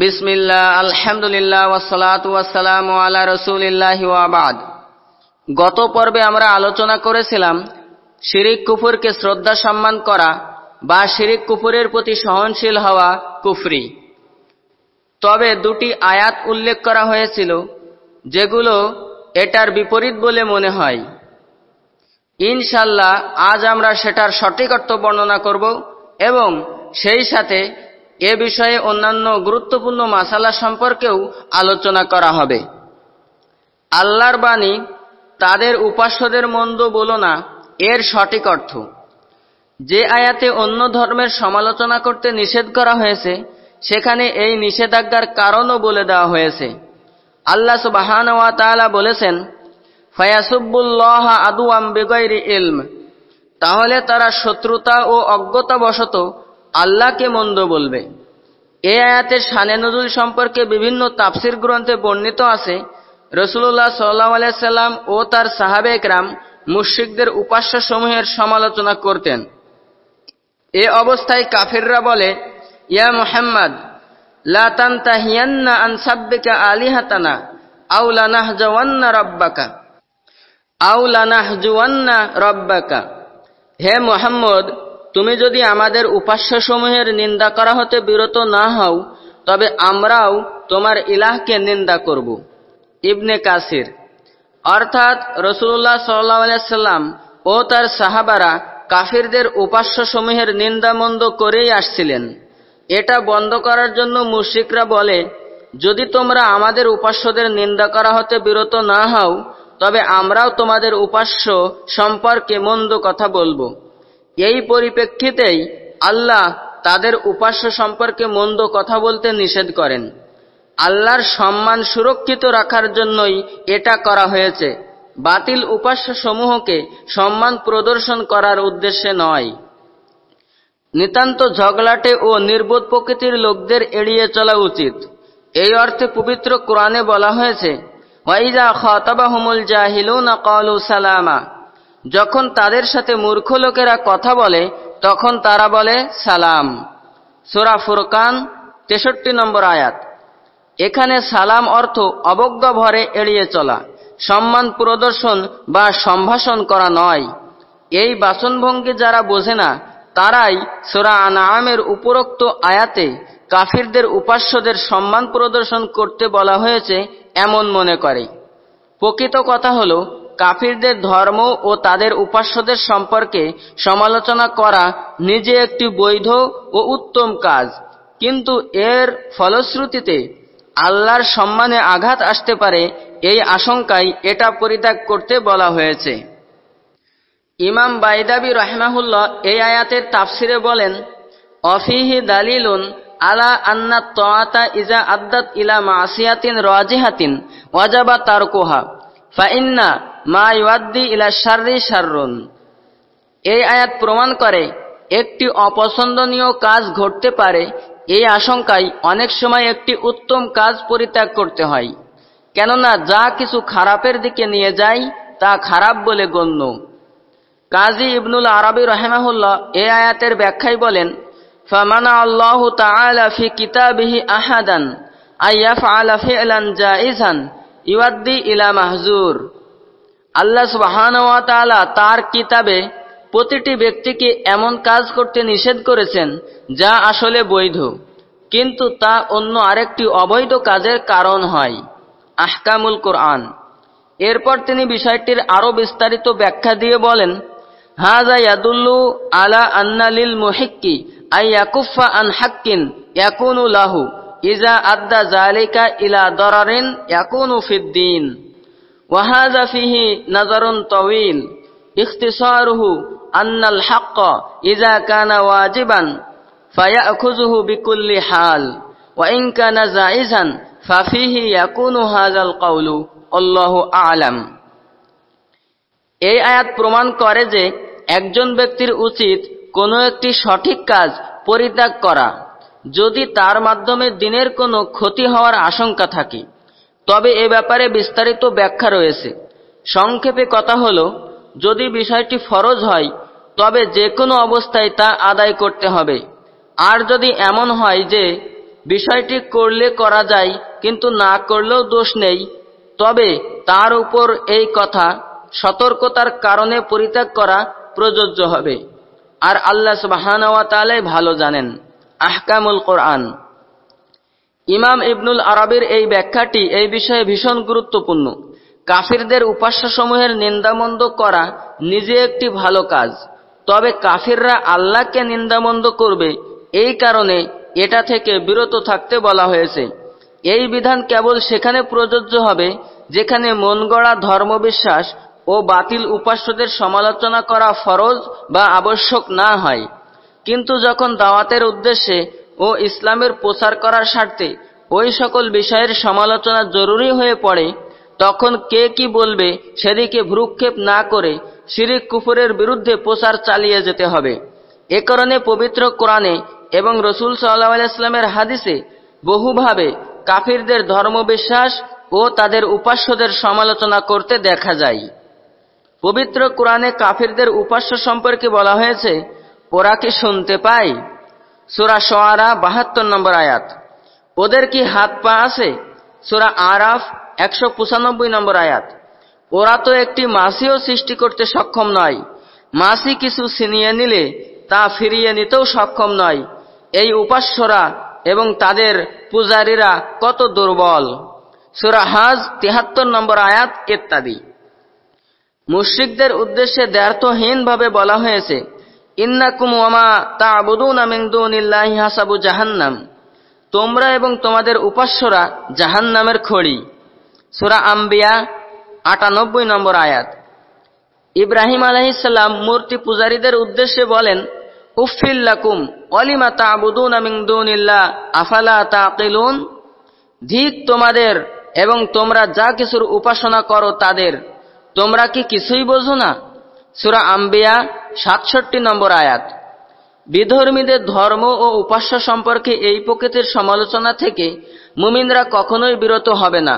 বিসমিল্লাহ, আলহামদুলিল্লাহ ওয়াসালাতু ওয়াসালামু আলা রসুলিল্লাহ ওয়াবাদ গত পর্বে আমরা আলোচনা করেছিলাম শিরিক কুফুরকে শ্রদ্ধা সম্মান করা বা শিরিক কুফুরের প্রতি সহনশীল হওয়া কুফরি। তবে দুটি আয়াত উল্লেখ করা হয়েছিল, যেগুলো এটার বিপরীত বলে মনে হয়। ইনশাল্লাহ আজ আমরা সেটার সঠিক অর্থ বর্ণনা করব এবং সেই সাথে এ বিষয়ে অন্যান্য গুরুত্বপূর্ণ মাসালা সম্পর্কেও আলোচনা করা হবে। আল্লাহর বাণী তাদের উপাস্যদের মন্দ বলো না, এর সঠিক অর্থ। যে আয়াতে অন্য ধর্মের সমালোচনা করতে নিষেধ করা হয়েছে, সেখানে এই নিষেধাজ্ঞার কারণও বলে দেওয়া হয়েছে। আল্লাহ সুবাহান বলেছেন ফায়াসুব্বুল্লাহ আদুয়াম বেগৈরি ইলম। তাহলে তারা শত্রুতা ও অজ্ঞতাবশত আল্লাহকে মন্দ বলবে। এ আয়াতের শানে নজুল সম্পর্কে বিভিন্ন তাফসির গ্রন্থে বর্ণিত আছে রসুল্লাহ সাল্লাহ সাল্লাম ও তার সাহাবে একরাম মুশ্রিকদের উপাস্য সমূহের সমালোচনা করতেন। এ অবস্থায় কাফিররা বলে, ইয়া মোহাম্মদ রাব্বাকা রাব্বাকা। হে মোহাম্মদ তুমি যদি আমাদের উপাস্যসমূহের নিন্দা করা হতে বিরত না হও, তবে আমরাও তোমার ইলাহকে নিন্দা করব। ইবনে কাসির। অর্থাৎ রসুল্লাহ সাল্লাম ও তার সাহাবারা কাফিরদের উপাস্যসমূহের নিন্দামন্দ করেই আসছিলেন। এটা বন্ধ করার জন্য মুশিকরা বলে, যদি তোমরা আমাদের উপাস্যদের নিন্দা করা হতে বিরত না হও, তবে আমরাও তোমাদের উপাস্য সম্পর্কে মন্দ কথা বলব। এই পরিপ্রেক্ষিতেই আল্লাহ তাদের উপাস্য সম্পর্কে মন্দ কথা বলতে নিষেধ করেন। আল্লাহর সম্মান সুরক্ষিত রাখার জন্যই এটা করা হয়েছে। বাতিল উপাস্য সমূহকে সম্মান প্রদর্শন করার উদ্দেশ্যে নয়। নিতান্ত ঝগলাটে ও নির্বোধ প্রকৃতির লোকদের এড়িয়ে চলা উচিত। এই অর্থে পবিত্র কোরআনে বলা হয়েছে, ওয়াইজা খতাবাহুমুল জাহিলুনা ক্বালু সালামা। যখন তাদের সাথে মূর্খ লোকেরা কথা বলে, তখন তারা বলে সালাম। সোরা ফুরকান, তেষট্টি নম্বর আয়াত। এখানে সালাম অর্থ অবজ্ঞ ভরে এড়িয়ে চলা, সম্মান প্রদর্শন বা সম্ভাষণ করা নয়। এই বাসনভঙ্গি যারা বোঝে না, তারাই সোরা আনামের উপরোক্ত আয়াতে কাফিরদের উপাস্যদের সম্মান প্রদর্শন করতে বলা হয়েছে এমন মনে করে। প্রকৃত কথা হলো কাফিরদের ধর্ম ও তাদের উপাস্যদের সম্পর্কে সমালোচনা করা নিজে একটি বৈধ ও উত্তম কাজ। কিন্তু এর ফলশ্রুতিতে আল্লাহর সম্মানে আঘাত আসতে পারে এই আশঙ্কায় এটা পরিত্যাগ করতে বলা হয়েছে। ইমাম বাইদাবি রহমাহুল্লাহ এই আয়াতের তাফসিরে বলেন, অফিহি দালিলুন আলা আন্না তোয়াতা ইজা আদ্দাত ইলা মাসিয়াতিন রাজিহাতিন ওয়াজাবা তারকুহা ফাইন্না মা ইউদ্দি ইলা শাররি শাররুন। এই আয়াত প্রমাণ করে একটি অপছন্দনীয় কাজ ঘটতে পারে, এই আশঙ্কায় অনেক সময় একটি উত্তম কাজ পরিত্যাগ করতে হয়। কেননা যা কিছু খারাপের দিকে নিয়ে যায়, তা খারাপ বলে গণ্য। কাজী ইবনুল আরবি রহেমাহুল্লাহ এ আয়াতের ব্যাখ্যায় বলেন, ফামানা আল্লাহ তাআলা কিতাবিহি আহাদান আইয়াফআলা ফি'লান জাইজান ইউদ্দি ইলা মাহজুর। আল্লাহ সুবহান ওয়া তাআলা তার কিতাবে প্রতিটি ব্যক্তিকে এমন কাজ করতে নিষেধ করেছেন, যা আসলে বৈধ। কিন্তু তা অন্য আরেকটি অবৈধ কাজের কারণ হয়, আহকামুল কোরআন। এরপর তিনি বিষয়টির আরও বিস্তারিত ব্যাখ্যা দিয়ে বলেন হাজা ইয়াদুল্লু আলা আন্নালিল মুহিক্কি আই ইয়াকুফা আন হাক্কিন ইয়াকুনু লাহু ইজা আদ্দা জালিকা ইলা দরারিন ইয়াকুনু ফিদ্দিন ওয়াহাজা ফিহি নাজারুন তওয়িল ইখতিসারুহু আন্নাল হাক্ক ইজা কানা ওয়াজিবান ফায়াখুযুহু বিকুল্লি হাল ওয়া ইন কানা জাইজান ফাফিহি ইয়াকুনু হাযাল আল্লাহু আ'লাম এই আয়াত প্রমাণ করে যে একজন ব্যক্তির উচিত কোনো একটি সঠিক কাজ পরিত্যাগ করা, যদি তার মাধ্যমে দিনের কোনো ক্ষতি হওয়ার আশঙ্কা থাকে। তবে এ ব্যাপারে বিস্তারিত ব্যাখ্যা রয়েছে। সংক্ষেপে কথা হল, যদি বিষয়টি ফরজ হয়, তবে যে কোনো অবস্থায় তা আদায় করতে হবে। আর যদি এমন হয় যে বিষয়টি করলে করা যায়, কিন্তু না করলেও দোষ নেই, তবে তার উপর এই কথা সতর্কতার কারণে পরিত্যাগ করা প্রযোজ্য হবে। আর আল্লাহ সুবাহানওয়াতালাই ভালো জানেন। আহকামুল কোরআন। ইমাম ইবনুল আরবের এই ব্যাখ্যাটি এই বিষয়ে ভীষণ গুরুত্বপূর্ণ। কাফিরদের উপাস্যসমূহের নিন্দামন্দ করা নিজে একটি ভালো কাজ। তবে কাফিররা আল্লাহকে নিন্দামন্দ করবে, এই কারণে এটা থেকে বিরত থাকতে বলা হয়েছে। এই বিধান কেবল সেখানে প্রযোজ্য হবে, যেখানে মন গড়া ধর্মবিশ্বাস ও বাতিল উপাস্যদের সমালোচনা করা ফরজ বা আবশ্যক না হয়। কিন্তু যখন দাওয়াতের উদ্দেশ্যে ও ইসলামের প্রচার করার স্বার্থে ওই সকল বিষয়ের সমালোচনা জরুরি হয়ে পড়ে, তখন কে কি বলবে সেদিকে ভ্রুক্ষেপ না করে শিরিক কুফুরের বিরুদ্ধে প্রচার চালিয়ে যেতে হবে। এ কারণে পবিত্র কোরআনে এবং রসুল সাল্লাহ হাদিসে বহুভাবে কাফিরদের ধর্মবিশ্বাস ও তাদের উপাস্যদের সমালোচনা করতে দেখা যায়। পবিত্র কোরআনে কাফিরদের উপাস্য সম্পর্কে বলা হয়েছে, ওরা কি শুনতে পায়? সুরা সোয়ারা বাহাত্তর নম্বর আয়াত। ওদের কি হাত পা আছে? সুরা আরাফ একশো পঁচানব্বই নম্বর আয়াত। ওরা তো একটি মাসিও সৃষ্টি করতে সক্ষম নয়। মাসি কিছু ছিনিয়ে নিলে তা ফিরিয়ে নিতেও সক্ষম নয়। এই উপাস্যরা এবং তাদের পূজারীরা কত দুর্বল। সুরা হাজ তিহাত্তর নম্বর আয়াত ইত্যাদি। মুশ্রিকদের উদ্দেশ্যে দ্ব্যর্থহীনভাবে বলা হয়েছে ইন্নাকুম ওয়ামা তা'বুদুনা মিন দুনিল্লাহি হাসাবু জাহান্নাম। তোমরা এবং তোমাদের উপাস্যরা জাহান্নামের খড়ি। সূরা আম্বিয়া, আটানব্বই নম্বর আয়াত। ইব্রাহিম আলাইহিসসালাম মূর্তি পূজারীদের উদ্দেশ্যে বলেন উফিল্লাকুম অলিমা তা'বুদুনা মিন দুনিল্লাহ, আফালা তাকিলুন? ধিক তোমাদের এবং তোমরা যা কিছুর উপাসনা করো তাদের, তোমরা কি কিছুই বোঝো না? সুরা আম্বিয়া সাতষট্টি নম্বর আয়াত। বিধর্মীদের ধর্ম ও উপাস্য সম্পর্কে এই প্রকৃতির সমালোচনা থেকে মুমিনরা কখনোই বিরত হবে না।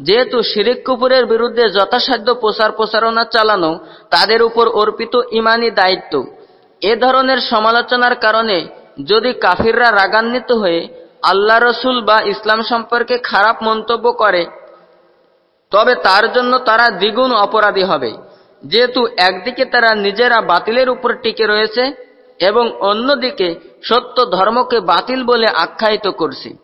যেহেতু শিরিক কুপুরের বিরুদ্ধে যথাসাধ্য প্রচার প্রচারণা চালানো তাদের উপর অর্পিত ইমানি দায়িত্ব। এ ধরনের সমালোচনার কারণে যদি কাফিররা রাগান্বিত হয়ে আল্লাহ রসুল বা ইসলাম সম্পর্কে খারাপ মন্তব্য করে, তবে তার জন্য তারা দ্বিগুণ অপরাধী হবে। যেহেতু একদিকে তারা নিজেরা বাতিলের উপর টিকে রয়েছে এবং অন্যদিকে সত্য ধর্মকে বাতিল বলে আখ্যায়িত করছি।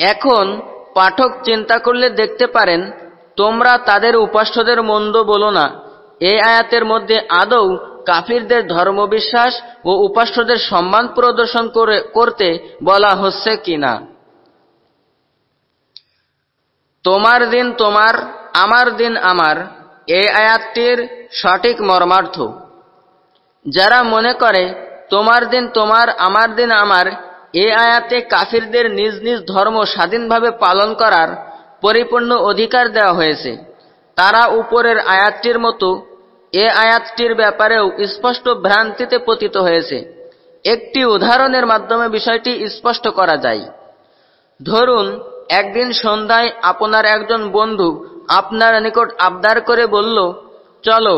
এখন পাঠক চিন্তা করলে দেখতে পারেন, তোমরা তাদের উপাস্যদের মন্দ বলো না। এই আয়াতের মধ্যে আদৌ কাফিরদের ধর্মবিশ্বাস ও উপাস্যদের সম্মান প্রদর্শন করে, করতে বলা হচ্ছে কিনা? তোমার দিন তোমার, আমার দিন আমার এই আয়াতটির সঠিক মর্মার্থ। যারা মনে করে, তোমার দিন তোমার, আমার দিন আমার এ আয়াতে কাফিরদের নিজ নিজ ধর্ম স্বাধীনভাবে পালন করার পরিপূর্ণ অধিকার দেওয়া হয়েছে। তারা উপরের আয়াতটির মতো এ আয়াতটির ব্যাপারেও স্পষ্ট ভ্রান্তিতে পতিত হয়েছে। একটি উদাহরণের মাধ্যমে বিষয়টি স্পষ্ট করা যায়। ধরুন, একদিন সন্ধ্যায় আপনার একজন বন্ধু আপনার নিকট আবদার করে বলল, চলো,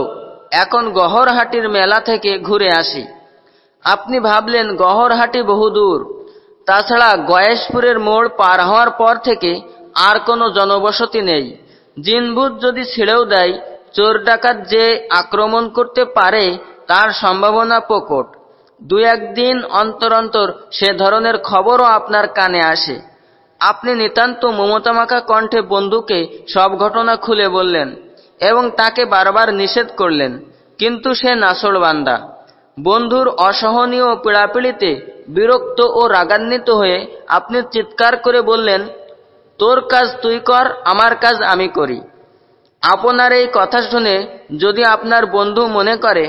এখন গহরহাটির মেলা থেকে ঘুরে আসি। আপনি ভাবলেন, গহরহাটি বহুদূর তাছাড়া গয়েশপুরের মোড় পার হওয়ার পর থেকে আর কোনো জনবসতি নেই। জিনভূত যদি ছেড়েও দেয়, চোর ডাকাত যে আক্রমণ করতে পারে, তার সম্ভাবনা প্রকট। দু একদিন অন্তর অন্তর সে ধরনের খবরও আপনার কানে আসে। আপনি নিতান্ত মমতামাখা কণ্ঠে বন্ধুকে সব ঘটনা খুলে বললেন এবং তাকে বারবার নিষেধ করলেন, কিন্তু সে নাসড়বান্দা বন্ধুর অসহনীয় পীড়াপিড়িতে বিরক্ত ও রাগান্বিত হয়ে আপনি চিৎকার করে বললেন, তোর কাজ তুই কর, আমার কাজ আমি করি। আপনার এই কথা শুনে যদি আপনার বন্ধু মনে করে,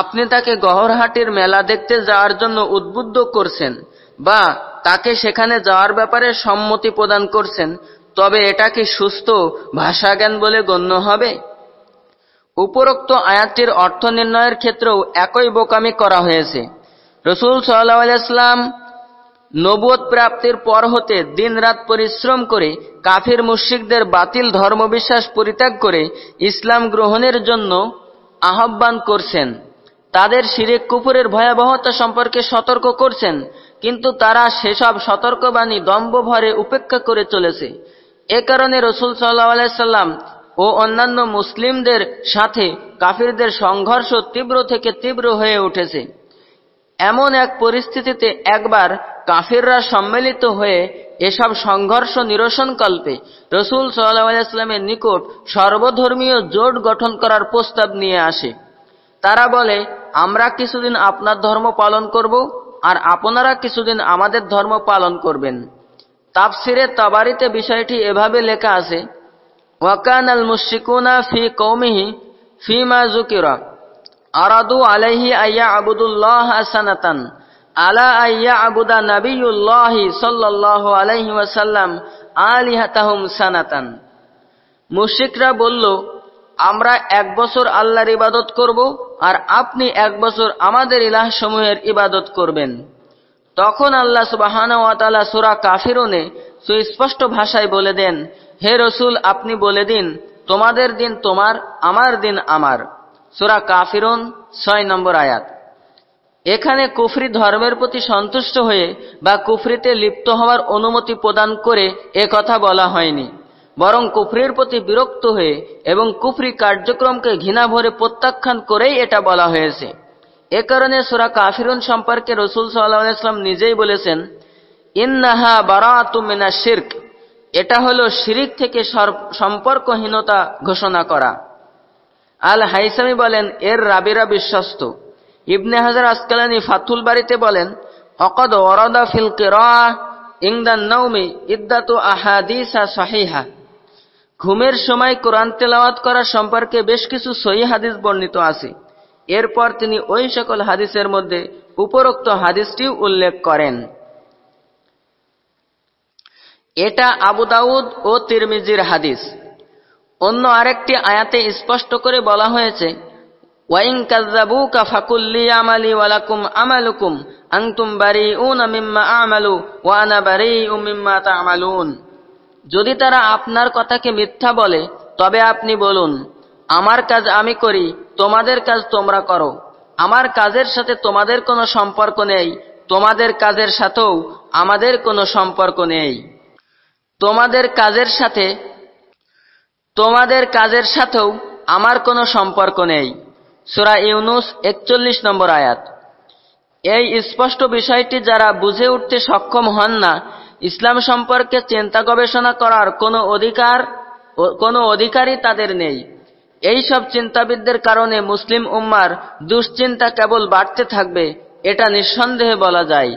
আপনি তাকে গহরহাটির মেলা দেখতে যাওয়ার জন্য উদ্বুদ্ধ করছেন বা তাকে সেখানে যাওয়ার ব্যাপারে সম্মতি প্রদান করছেন, তবে এটা কি সুস্থ ভাষাজ্ঞান বলে গণ্য হবে? উপরোক্ত আয়াতটির অর্থ নির্ণয়ের ক্ষেত্রেও একই বোকামি করা হয়েছে। রসুল সাল্লাহাম নবুয় প্রাপ্তির পর হতে দিনরাত পরিশ্রম করে কাফির মুশ্রিকদের বাতিল ধর্মবিশ্বাস পরিত্যাগ করে ইসলাম গ্রহণের জন্য আহ্বান করছেন। তাদের শিরেক কুপুরের ভয়াবহতা সম্পর্কে সতর্ক করছেন। কিন্তু তারা সেসব সতর্কবাণী দম্ভ ভরে উপেক্ষা করে চলেছে। এ কারণে রসুল সাল্লাহ ও অন্যান্য মুসলিমদের সাথে কাফিরদের সংঘর্ষ তীব্র থেকে তীব্র হয়ে উঠেছে। এমন এক পরিস্থিতিতে একবার কাফিররা সম্মিলিত হয়ে এসব সংঘর্ষ নিরসনকল্পে রসুল সাল্লাহামের নিকট সর্বধর্মীয় জোট গঠন করার প্রস্তাব নিয়ে আসে। তারা বলে, আমরা কিছুদিন আপনার ধর্ম পালন করব আর আপনারা কিছুদিন আমাদের ধর্ম পালন করবেন। তাপসিরে তাবারিতে বিষয়টি এভাবে লেখা আছে ওয়াকান আল মুশিকুনা ফি কৌমিহি ফি মা জুকিরা আরাদু আলাইহি আইয়া আবুদুল্লাহ আসানাতান আলা আইয়া আবুদা নবিউল্লাহি সাল্লাল্লাহু আলাইহি ওয়াসাল্লাম আলিহাতাহুম সানাতান। মুশরিকরা বলল, আমরা এক বছর আল্লাহর ইবাদত করব আর আপনি এক বছর আমাদের ইলাহ সমূহের ইবাদত করবেন। তখন আল্লাহ সুবাহানা সুরা কাফিরুনে সুস্পষ্ট ভাষায় বলে দেন, হে রসুল, আপনি বলে দিন, তোমাদের দিন তোমার, আমার দিন আমার। সুরা কাফিরুন ছয় নম্বর আয়াত। এখানে কুফরি ধর্মের প্রতি সন্তুষ্ট হয়ে বা কুফরিতে লিপ্ত হওয়ার অনুমতি প্রদান করে এ কথা বলা হয়নি। বরং কুফরির প্রতি বিরক্ত হয়ে এবং কুফরি কার্যক্রমকে ঘৃণা ভরে প্রত্যাখ্যান করেই এটা বলা হয়েছে। এ কারণে সুরা কাফিরুন সম্পর্কে রসুল সাল্লাহাম নিজেই বলেছেন, ইন্নাহা বারাতুমিনা শির্ক। এটা হলো শিরিক থেকে সম্পর্কহীনতা ঘোষণা করা। আল হাইসামি বলেন, এর রাবিরা বিশ্বস্ত। ইবনে হাজার আসকালানি ফাতুল বাড়িতে বলেন, অকদ ওরদা ফিল কেরা ইংদান নৌমি ইদ্দাতু আহাদিসা সাহিহা। ঘুমের সময় কোরআন তেলাওয়াত করার সম্পর্কে বেশ কিছু সহি হাদিস বর্ণিত আছে। এরপর তিনি ওই সকল হাদিসের মধ্যে উপরোক্ত হাদিসটিও উল্লেখ করেন। এটা আবু দাউদ ও তিরমিজির হাদিস। অন্য আরেকটি আয়াতে স্পষ্ট করে বলা হয়েছে ওয়াইং আমালুকুম মিম্মা আমালু, ওয়া আনা বারিউ মিম্মা তা'মালুন। যদি তারা আপনার কথাকে মিথ্যা বলে, তবে আপনি বলুন, আমার কাজ আমি করি, তোমাদের কাজ তোমরা করো। আমার কাজের সাথে তোমাদের কোনো সম্পর্ক নেই, তোমাদের কাজের সাথেও আমাদের কোনো সম্পর্ক নেই। তোমাদের কাজের সাথে, তোমাদের কাজের সাথেও আমার কোনো সম্পর্ক নেই। সুরা ইউনুস একচল্লিশ নম্বর আয়াত। এই স্পষ্ট বিষয়টি যারা বুঝে উঠতে সক্ষম হন না ইসলাম সম্পর্কে চিন্তা গবেষণা করার কোনো অধিকার কোনো অধিকারই তাদের নেই। এই সব চিন্তাবিদদের কারণে মুসলিম উম্মার দুশ্চিন্তা কেবল বাড়তে থাকবে, এটা নিঃসন্দেহে বলা যায়।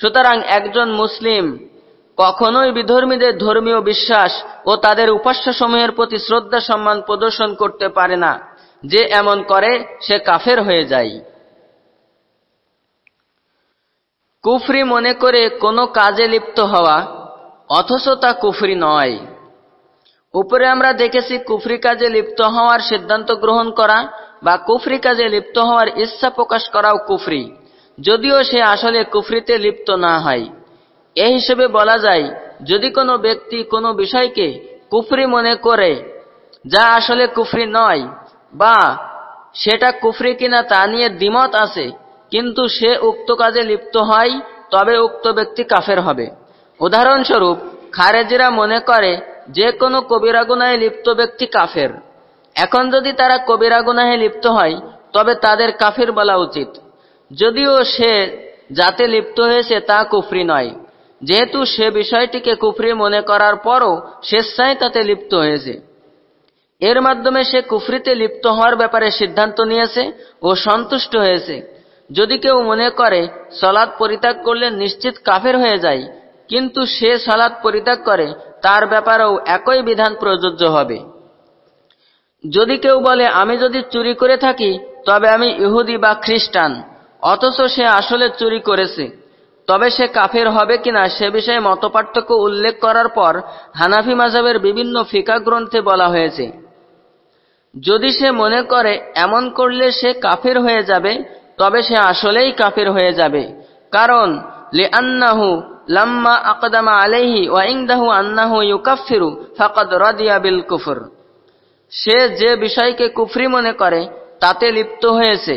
সুতরাং একজন মুসলিম কখনোই বিধর্মীদের ধর্মীয় বিশ্বাস ও তাদের উপাস্যসমূহের প্রতি শ্রদ্ধা সম্মান প্রদর্শন করতে পারে না। যে এমন করে, সে কাফের হয়ে যায়। কুফরি মনে করে কোনো কাজে লিপ্ত হওয়া, অথচ তা কুফরি নয়। উপরে আমরা দেখেছি কুফরি কাজে লিপ্ত হওয়ার সিদ্ধান্ত গ্রহণ করা বা কুফরি কাজে লিপ্ত হওয়ার ইচ্ছা প্রকাশ করাও কুফরি, যদিও সে আসলে কুফরিতে লিপ্ত না হয়। এ হিসেবে বলা যায়, যদি কোনো ব্যক্তি কোনো বিষয়কে কুফরি মনে করে যা আসলে কুফরি নয় বা সেটা কুফরি কিনা তা নিয়ে দ্বিমত আছে কিন্তু সে উক্ত কাজে লিপ্ত হয়, তবে উক্ত ব্যক্তি কাফের হবে। উদাহরণস্বরূপ, খারেজিরা মনে করে যে কোনো কবিরাগুনায় লিপ্ত ব্যক্তি কাফের। এখন যদি তারা কবিরাগুনাহে লিপ্ত হয়, তবে তাদের কাফের বলা উচিত। যদিও সে যাতে লিপ্ত হয়েছে তা কুফরি নয়। যেহেতু সে বিষয়টিকে কুফরি মনে করার পরও স্বেচ্ছায় তাতে লিপ্ত হয়েছে। এর মাধ্যমে সে কুফরিতে লিপ্ত হওয়ার ব্যাপারে সিদ্ধান্ত নিয়েছে ও সন্তুষ্ট হয়েছে। যদি কেউ মনে করে সলাদ পরিত্যাগ করলে নিশ্চিত কাফের হয়ে যায়, কিন্তু সে সলাদ পরিত্যাগ করে, তার ব্যাপারেও একই বিধান প্রযোজ্য হবে। যদি কেউ বলে, আমি যদি চুরি করে থাকি, তবে আমি ইহুদি বা খ্রিস্টান, অথচ সে আসলে চুরি করেছে, তবে সে কাফের হবে কিনা সে বিষয়ে মতপার্থক্য উল্লেখ করার পর হানাফি মাজাবের বিভিন্ন ফিকা গ্রন্থে বলা হয়েছে। যদি সে মনে করে, এমন করলে সে কাফের হয়ে যাবে তবে সে আসলেই কাফের হয়ে যাবে। কারণ লে আন্নাহু লাম্মা আকদামা আলাইহি ওয়াইংদাহু আন্নাহু ইউকাফিরু ফাকাদ রাদিয়া বিল কুফর। সে যে বিষয়কে কুফরি মনে করে, তাতে লিপ্ত হয়েছে।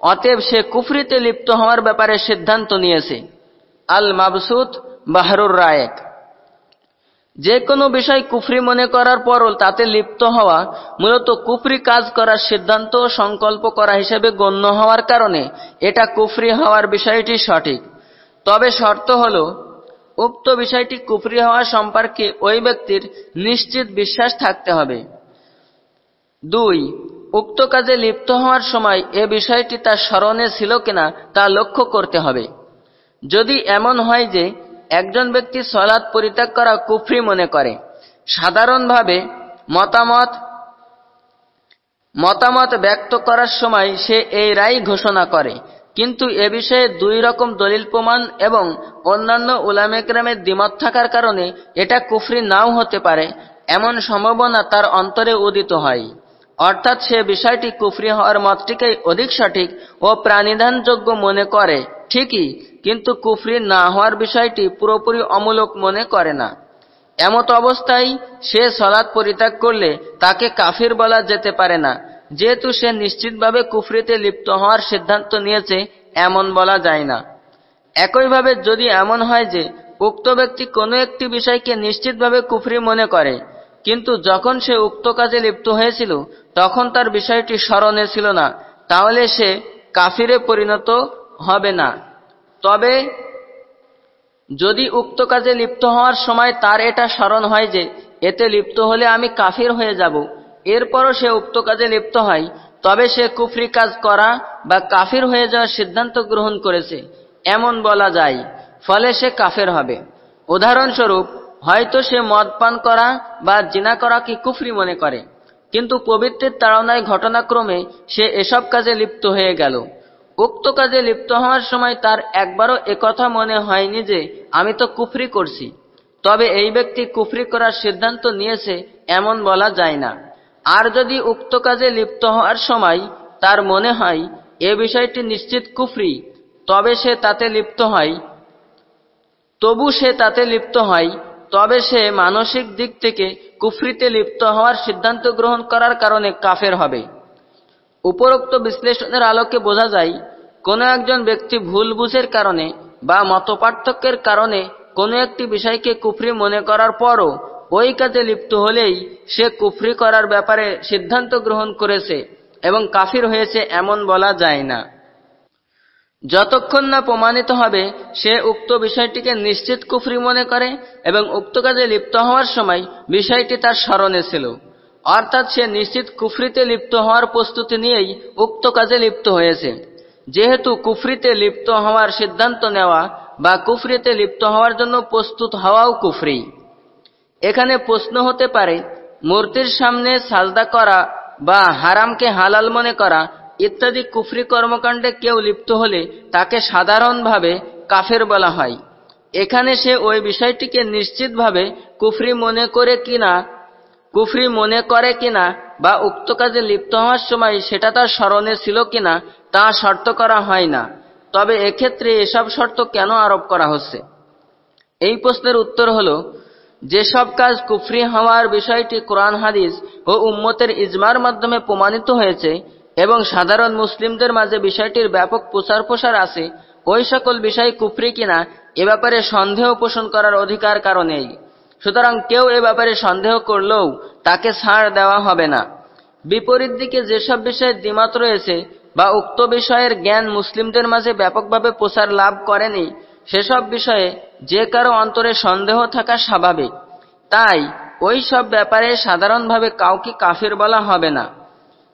অতএব সে কুফরিতে লিপ্ত হওয়ার ব্যাপারে সিদ্ধান্ত নিয়েছে। আল মাবসুত বাহরুর রায়েক। যে কোনো বিষয় কুফরি মনে করার পরও তাতে লিপ্ত হওয়া মূলত কুফরি কাজ করার সিদ্ধান্ত সংকল্প করা হিসেবে গণ্য হওয়ার কারণে এটা কুফরি হওয়ার বিষয়টি সঠিক। তবে শর্ত হল, উক্ত বিষয়টি কুফরি হওয়া সম্পর্কে ওই ব্যক্তির নিশ্চিত বিশ্বাস থাকতে হবে। দুই, উক্ত কাজে লিপ্ত হওয়ার সময় এ বিষয়টি তার স্মরণে ছিল কিনা তা লক্ষ্য করতে হবে। যদি এমন হয় যে একজন ব্যক্তি সলাৎ পরিত্যাগ করা কুফরি মনে করে। সাধারণভাবে মতামত মতামত ব্যক্ত করার সময় সে এই রায় ঘোষণা করে। কিন্তু এ বিষয়ে দুই রকম দলিল প্রমাণ এবং অন্যান্য উলামেকরামের দ্বিমত থাকার কারণে এটা কুফরি নাও হতে পারে, এমন সম্ভাবনা তার অন্তরে উদিত হয়। অর্থাৎ সে বিষয়টি কুফরি হওয়ার মতটিকেই অধিক সঠিক ও প্রাণিধানযোগ্য মনে করে। ঠিকই কিন্তু কুফরি না হওয়ার বিষয়টি পুরোপুরি অমূলক মনে করে না। এমত অবস্থায় সে সলাৎ পরিত্যাগ করলে তাকে কাফির বলা যেতে পারে না। যেহেতু সে নিশ্চিতভাবে কুফরিতে লিপ্ত হওয়ার সিদ্ধান্ত নিয়েছে, এমন বলা যায় না। একইভাবে যদি এমন হয় যে, উক্ত ব্যক্তি কোনো একটি বিষয়কে নিশ্চিতভাবে কুফরি মনে করে, কিন্তু যখন সে উক্ত কাজে লিপ্ত হয়েছিল, তখন তার বিষয়টি স্মরণে ছিল না, তাহলে সে কাফিরে পরিণত হবে না। তবে যদি উক্ত কাজে লিপ্ত হওয়ার সময় তার এটা স্মরণ হয় যে এতে লিপ্ত হলে আমি কাফির হয়ে যাব, এরপরও সে উক্ত কাজে লিপ্ত হয়, তবে সে কুফরি কাজ করা বা কাফির হয়ে যাওয়ার সিদ্ধান্ত গ্রহণ করেছে, এমন বলা যায়, ফলে সে কাফের হবে। উদাহরণস্বরূপ, হয়তো সে মদ পান করা বা জিনা করা কি কুফরি মনে করে, কিন্তু পবিত্রের তাড়নায় ঘটনাক্রমে সে এসব কাজে লিপ্ত হয়ে গেল। উক্ত কাজে লিপ্ত হওয়ার সময় তার একবারও একথা মনে হয়নি যে, আমি তো কুফরি করছি। তবে এই ব্যক্তি কুফরি করার সিদ্ধান্ত নিয়েছে এমন বলা যায় না। আর যদি উক্ত কাজে লিপ্ত হওয়ার সময় তার মনে হয়, এ বিষয়টি নিশ্চিত কুফরি, তবে সে তাতে লিপ্ত হয়। তবু সে তাতে লিপ্ত হয়, তবে সে মানসিক দিক থেকে কুফরিতে লিপ্ত হওয়ার সিদ্ধান্ত গ্রহণ করার কারণে কাফের হবে। উপরোক্ত বিশ্লেষণের আলোকে বোঝা যায় কোনো একজন ব্যক্তি ভুল বুঝের কারণে বা মতপার্থক্যের কারণে কোনো একটি বিষয়কে কুফরি মনে করার পরও ওই কাজে লিপ্ত হলেই সে কুফরি করার ব্যাপারে সিদ্ধান্ত গ্রহণ করেছে এবং কাফির হয়েছে এমন বলা যায় না। যতক্ষণ না প্রমাণিত হবে, সে উক্ত বিষয়টিকে নিশ্চিত কুফরি মনে করে এবং উক্ত কাজে লিপ্ত হওয়ার সময় বিষয়টি তার স্মরণে ছিল। অর্থাৎ সে নিশ্চিত কুফরিতে লিপ্ত হওয়ার প্রস্তুতি নিয়েই উক্ত কাজে লিপ্ত হয়েছে। যেহেতু কুফরিতে লিপ্ত হওয়ার সিদ্ধান্ত নেওয়া বা কুফরিতে লিপ্ত হওয়ার জন্য প্রস্তুত হওয়াও কুফরি। এখানে প্রশ্ন হতে পারে, মূর্তির সামনে সাজদা করা বা হারামকে হালাল মনে করা ইত্যাদি কুফরি কর্মকাণ্ডে কেউ লিপ্ত হলে তাকে সাধারণভাবে কাফের বলা হয়। এখানে সে ওই বিষয়টিকে নিশ্চিতভাবে কুফরি মনে করে কিনা, কুফরি মনে করে কিনা বা উক্ত কাজে লিপ্ত হওয়ার সময় সেটা তার স্মরণে ছিল কিনা তা শর্ত করা হয় না। তবে এক্ষেত্রে এসব শর্ত কেন আরোপ করা হচ্ছে? এই প্রশ্নের উত্তর হল, যেসব কাজ কুফরি হওয়ার বিষয়টি কোরআন, হাদিস ও উম্মতের ইজমার মাধ্যমে প্রমাণিত হয়েছে এবং সাধারণ মুসলিমদের মাঝে বিষয়টির ব্যাপক প্রচার প্রসার আছে, ওই সকল বিষয় কুফরি কিনা এ ব্যাপারে সন্দেহ পোষণ করার অধিকার কারণেই সুতরাং কেউ এ ব্যাপারে সন্দেহ করলেও তাকে ছাড় দেওয়া হবে না। বিপরীত দিকে যেসব বিষয়ে দ্বিমত রয়েছে বা উক্ত বিষয়ের জ্ঞান মুসলিমদের মাঝে ব্যাপকভাবে প্রচার লাভ করেনি, সেসব বিষয়ে যে কারও অন্তরে সন্দেহ থাকা স্বাভাবিক। তাই ওই সব ব্যাপারে সাধারণভাবে কাউকে কাফির বলা হবে না।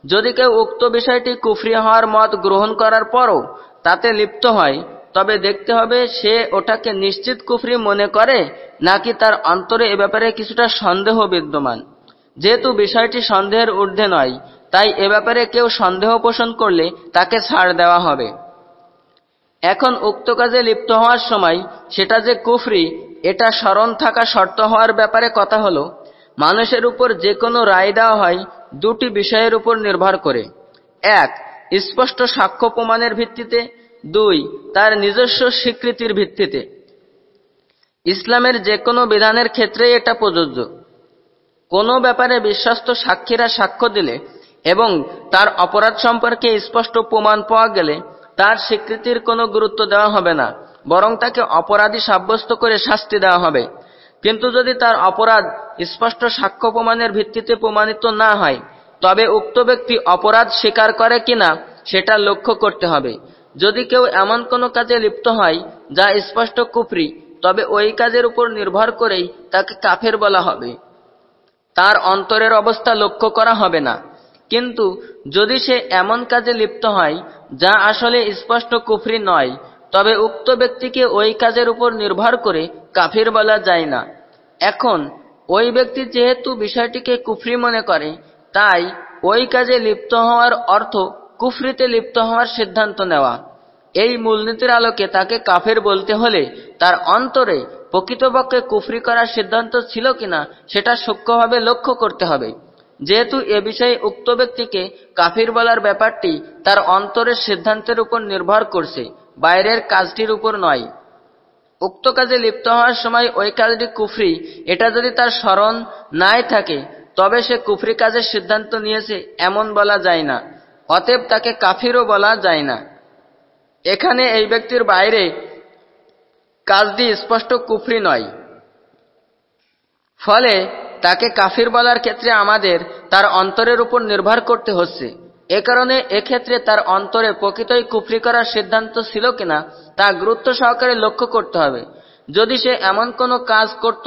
যদি কেউ উক্ত বিষয়টি কুফরি হওয়ার মত গ্রহণ করার পরও তাতে লিপ্ত হয়, তবে দেখতে হবে সে ওটাকে নিশ্চিত কুফরি মনে করে নাকি তার অন্তরে এ ব্যাপারে কিছুটা সন্দেহ বিদ্যমান। যেহেতু বিষয়টি সন্দেহের ঊর্ধ্বে নয় তাই এ ব্যাপারে কেউ সন্দেহ পোষণ করলে তাকে ছাড় দেওয়া হবে। এখন উক্ত কাজে লিপ্ত হওয়ার সময় সেটা যে কুফরি, এটা স্মরণ থাকা শর্ত হওয়ার ব্যাপারে কথা হলো, মানুষের উপর যে কোনো রায় দেওয়া হয় দুটি বিষয়ের উপর নির্ভর করে। এক, স্পষ্ট সাক্ষ্য প্রমাণের ভিত্তিতে। দুই, তার নিজস্ব স্বীকৃতির ভিত্তিতে। ইসলামের যে কোনো বিধানের ক্ষেত্রে এটা প্রযোজ্য। কোনো ব্যাপারে বিশ্বস্ত সাক্ষীরা সাক্ষ্য দিলে এবং তার অপরাধ সম্পর্কে স্পষ্ট প্রমাণ পাওয়া গেলে তার স্বীকৃতির কোনো গুরুত্ব দেওয়া হবে না, বরং তাকে অপরাধী সাব্যস্ত করে শাস্তি দেওয়া হবে। কিন্তু যদি তার অপরাধ স্পষ্ট সাক্ষ্য প্রমাণের ভিত্তিতে প্রমাণিত না হয়, তবে উক্ত ব্যক্তি অপরাধ স্বীকার করে কিনা সেটা লক্ষ্য করতে হবে। যদি কেউ এমন কোনো কাজে লিপ্ত হয় যা স্পষ্ট কুফরি, তবে ওই কাজের উপর নির্ভর করেই তাকে কাফের বলা হবে। তার অন্তরের অবস্থা লক্ষ্য করা হবে না। কিন্তু যদি সে এমন কাজে লিপ্ত হয়, যা আসলে স্পষ্ট কুফরি নয়, তবে উক্ত ব্যক্তিকে ওই কাজের উপর নির্ভর করে কাফির বলা যায় না। এখন, ওই ব্যক্তি যেহেতু বিষয়টিকে কুফরি মনে করে, তাই ওই কাজে লিপ্ত হওয়ার অর্থ কুফরিতে লিপ্ত হওয়ার সিদ্ধান্ত নেওয়া। এই মূলনীতির আলোকে তাকে কাফের বলতে হলে তার অন্তরে প্রকৃতপক্ষে কুফরি করার সিদ্ধান্ত ছিল কিনা, সেটা সূক্ষ্মভাবে লক্ষ্য করতে হবে। যেহেতু এ বিষয়ে উক্ত ব্যক্তিকে কাফির বলার ব্যাপারটি তার অন্তরের সিদ্ধান্তের উপর নির্ভর করছে, বাইরের কাজটির উপর নয়। উক্ত কাজে লিপ্ত হওয়ার সময় ওই কাজটি কুফরি, এটা যদি তার স্মরণ নাই থাকে, তবে সে কুফরি কাজের সিদ্ধান্ত নিয়েছে এমন বলা যায় না, অতএব তাকে কাফিরও বলা যায় না। এখানে এই ব্যক্তির বাইরে কাজটি স্পষ্ট কুফরি নয়। ফলে তাকে কাফির বলার ক্ষেত্রে আমাদের তার অন্তরের উপর নির্ভর করতে হচ্ছে। এ কারণে এক্ষেত্রে তার অন্তরে প্রকৃতই কুফরি করার সিদ্ধান্ত ছিল কিনা তা গুরুত্ব সহকারে লক্ষ্য করতে হবে। যদি সে এমন কোনো কাজ করত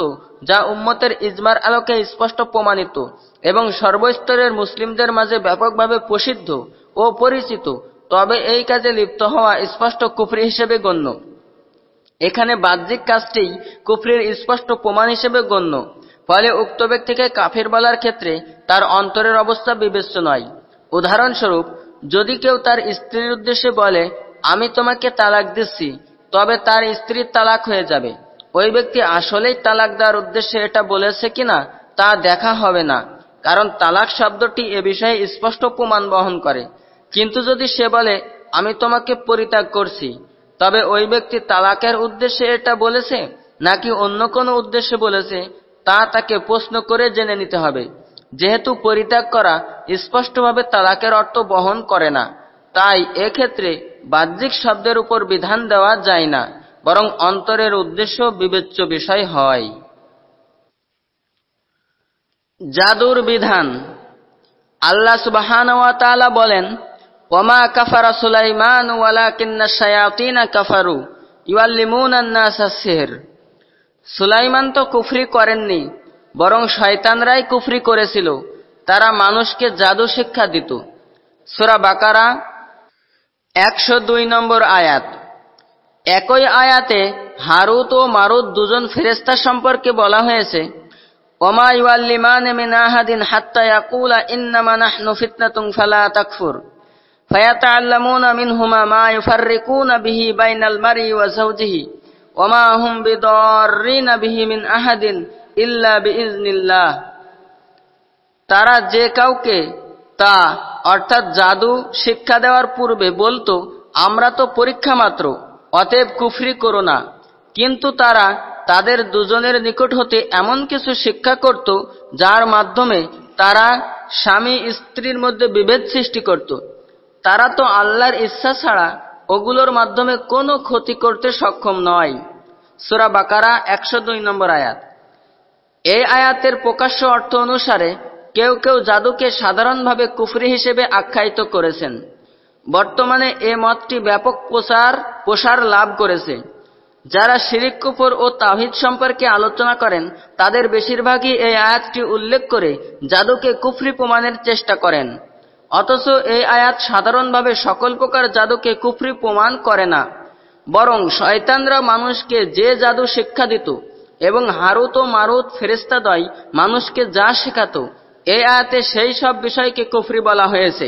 যা উম্মতের ইজমার আলোকে স্পষ্ট প্রমাণিত এবং সর্বস্তরের মুসলিমদের মাঝে ব্যাপকভাবে প্রসিদ্ধ ও পরিচিত, তবে এই কাজে লিপ্ত হওয়া স্পষ্ট কুফরি হিসেবে গণ্য। এখানে বাহ্যিক কাজটি কুফরির স্পষ্ট প্রমাণ হিসেবে গণ্য। ফলে উক্ত ব্যক্তিকে কাফির বলার ক্ষেত্রে তার অন্তরের অবস্থা বিবেচ্য নয়। উদাহরণস্বরূপ, যদি কেউ তার স্ত্রীর উদ্দেশ্যে বলে, আমি তোমাকে তালাক দিচ্ছি তবে তার স্ত্রীর তালাক হয়ে যাবে। ওই ব্যক্তি আসলেই তালাক দেওয়ার উদ্দেশ্যে এটা বলেছে কিনা তা দেখা হবে না, কারণ তালাক শব্দটি এ বিষয়ে স্পষ্ট প্রমাণ বহন করে। কিন্তু যদি সে বলে, আমি তোমাকে পরিত্যাগ করছি তবে ওই ব্যক্তি তালাকের উদ্দেশ্যে এটা বলেছে, নাকি অন্য কোনো উদ্দেশ্যে বলেছে তা তাকে প্রশ্ন করে জেনে নিতে হবে। যেহেতু পরিত্যাগ করা স্পষ্টভাবে তালাকের অর্থ বহন করে না, তাই এক্ষেত্রে বাহ্যিক শব্দের উপর বিধান দেওয়া যায় না, বরং অন্তরের উদ্দেশ্য বিবেচ্য বিষয় হয়। জাদুর বিধান। আল্লাহ সুবাহান বলেন, ওমা কাফারা সুলাইমান ওয়ালাকিন্না শায়াতিনা কাফারু ইউআল্লিমুন আন-নাস সিহর। সুলাইমান তো কুফরি করেননি, বরং শয়তানরাই কুফরি করেছিল। তারা মানুষকে জাদু শিক্ষা দিত। সুরা বাকারা, একশো দুই নম্বর আয়াত। একই আয়াতে হারুত ও মারুত দুজন ফেরেস্তা সম্পর্কে বলা হয়েছে, ওমা ইউআল্লিমান মিন আহাদিন হাত্তা ইয়াকুলা ইন্নামা নাহনু ফিতনাতুন ফালা তাকফুর। ফায়াতাআল্লামুনা মিনহুমা মা ইউফাররিকুনা বিহি বাইনাল মারই ওয়া ওমা হুম বিদরিনা বিহি আহাদিন ইল্লা বিইজনিল্লাহ। তারা যে কাউকে তা, অর্থাৎ জাদু শিক্ষা দেওয়ার পূর্বে বলতো, আমরা তো পরীক্ষা মাত্র, অতএব কুফরি করো না। কিন্তু তারা তাদের দুজনের নিকট হতে এমন কিছু শিক্ষা করত, যার মাধ্যমে তারা স্বামী স্ত্রীর মধ্যে বিভেদ সৃষ্টি করত। তারা তো আল্লাহর ইচ্ছা ছাড়া ওগুলোর মাধ্যমে কোনো ক্ষতি করতে সক্ষম নয়। সুরা বাকারা একশো দুই নম্বর আয়াত। এই আয়াতের প্রকাশ্য অর্থ অনুসারে কেউ কেউ জাদুকে সাধারণভাবে কুফরি হিসেবে আখ্যায়িত করেছেন। বর্তমানে এ মতটি ব্যাপক প্রসার প্রসার লাভ করেছে। যারা শিরিক, কুফর ও তাহিদ সম্পর্কে আলোচনা করেন, তাদের বেশিরভাগই এই আয়াতটি উল্লেখ করে জাদুকে কুফরি প্রমাণের চেষ্টা করেন। অথচ এই আয়াত সাধারণভাবে সকল প্রকার জাদুকে কুফরি প্রমাণ করে না, বরং শয়তানরা মানুষকে যে জাদু শিক্ষা দিত এবং হারুত ও মারুত ফেরেস্তাদয় মানুষকে যা শেখাত, এই আয়াতে সেই সব বিষয়কে কুফরি বলা হয়েছে।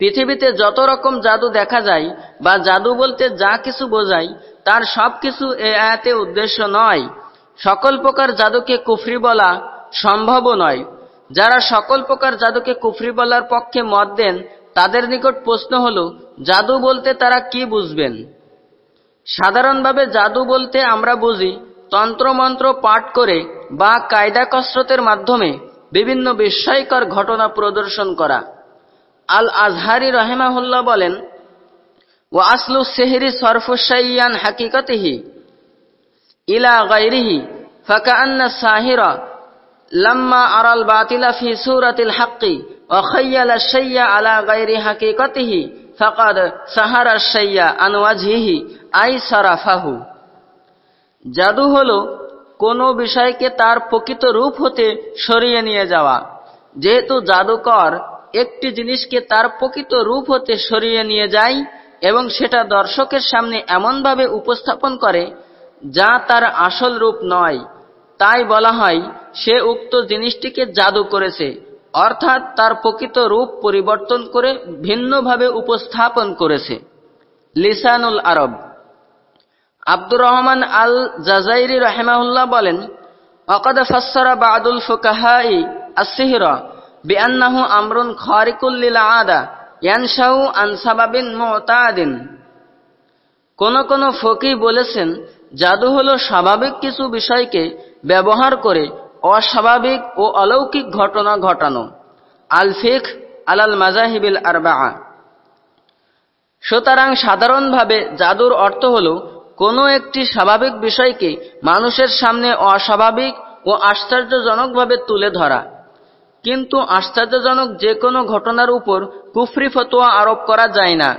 পৃথিবীতে যত রকম জাদু দেখা যায় বা জাদু বলতে যা কিছু বোঝায়, তার সব কিছু এ আয়াতে উদ্দেশ্য নয়। সকল প্রকার জাদুকে কুফরি বলা সম্ভবও নয়। যারা সকল প্রকার জাদুকে কুফরি বলার পক্ষে মত দেন, তাদের নিকট প্রশ্ন হল, জাদু বলতে তারা কি বুঝবেন? সাধারণভাবে জাদু বলতে আমরা বুঝি, তন্ত্রমন্ত্র পাঠ করে বা কায়দা কসরতের মাধ্যমে বিভিন্ন বিস্ময়কর ঘটনা প্রদর্শন করা। আল আজহারি রহেমাহুল্লাহ বলেন ও আসলু সেহরি সরফুসাইয়ান হাকিকতিহি ইলা গাইরিহি ফাকান্না সাহিরা লাম্মা আরাল বাতিলা ফি সুরাতিল হাক্কি অখাইয়ালা শাইয়া আলা গাইরি হাকিকতিহি, ফাকাদ সাহারা শাইয়া আনওয়াজহিহি আই সারাফাহু। জাদু হলো কোনো বিষয়কে তার প্রকৃত রূপ হতে সরিয়ে নিয়ে যাওয়া। যেহেতু জাদুকর একটি জিনিসকে তার প্রকৃত রূপ হতে সরিয়ে নিয়ে যায় এবং সেটা দর্শকের সামনে এমনভাবে উপস্থাপন করে যা তার আসল রূপ নয়। তাই বলা হয়, সে উক্ত জিনিসটিকে জাদু করেছে, অর্থাৎ তার প্রকৃত রূপ পরিবর্তন করে ভিন্নভাবে উপস্থাপন করেছে। লিসানুল আরব। আব্দুর রহমান আল জাজাইরি রহেমাউল্লাহ বলেন, অকদ বাদুল ফুকাহাই আসিহরা বিআন্নাহু আমরুন খারিকুল আদা ইয়ানশাউ আন সাবাবিন মুতাদিন। কোন কোন ফকি বলেছেন, জাদু হলো স্বাভাবিক কিছু বিষয়কে ব্যবহার করে অস্বাভাবিক ও অলৌকিক ঘটনা ঘটানো। আল ফিক আলাল মাজাহিবিল আরবা সুতরাং সাধারণভাবে জাদুর অর্থ হল, কোনো একটি স্বাভাবিক বিষয়কে মানুষের সামনে অস্বাভাবিক ও আশ্চর্যজনকভাবে তুলে ধরা। কিন্তু আশ্চর্যজনক যে কোনো ঘটনার উপর কুফরি ফতোয়া আরোপ করা যায় না।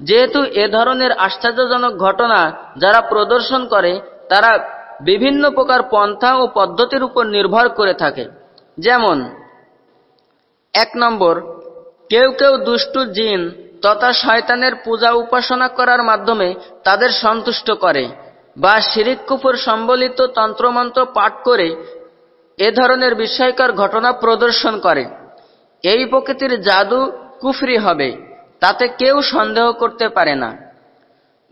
যেহেতু এ ধরনের আশ্চর্যজনক ঘটনা যারা প্রদর্শন করে, তারা বিভিন্ন প্রকার পন্থা ও পদ্ধতির উপর নির্ভর করে থাকে। যেমন, এক নম্বর, কেউ কেউ দুষ্টু জিন তথা শয়তানের পূজা উপাসনা করার মাধ্যমে তাদের সন্তুষ্ট করে বা শিরিক কুফুর সম্বলিত তন্ত্রমন্ত্র পাঠ করে এ ধরনের বিস্ময়কর ঘটনা প্রদর্শন করে। এই প্রকৃতির জাদু কুফরি হবে, তাতে কেউ সন্দেহ করতে পারে না।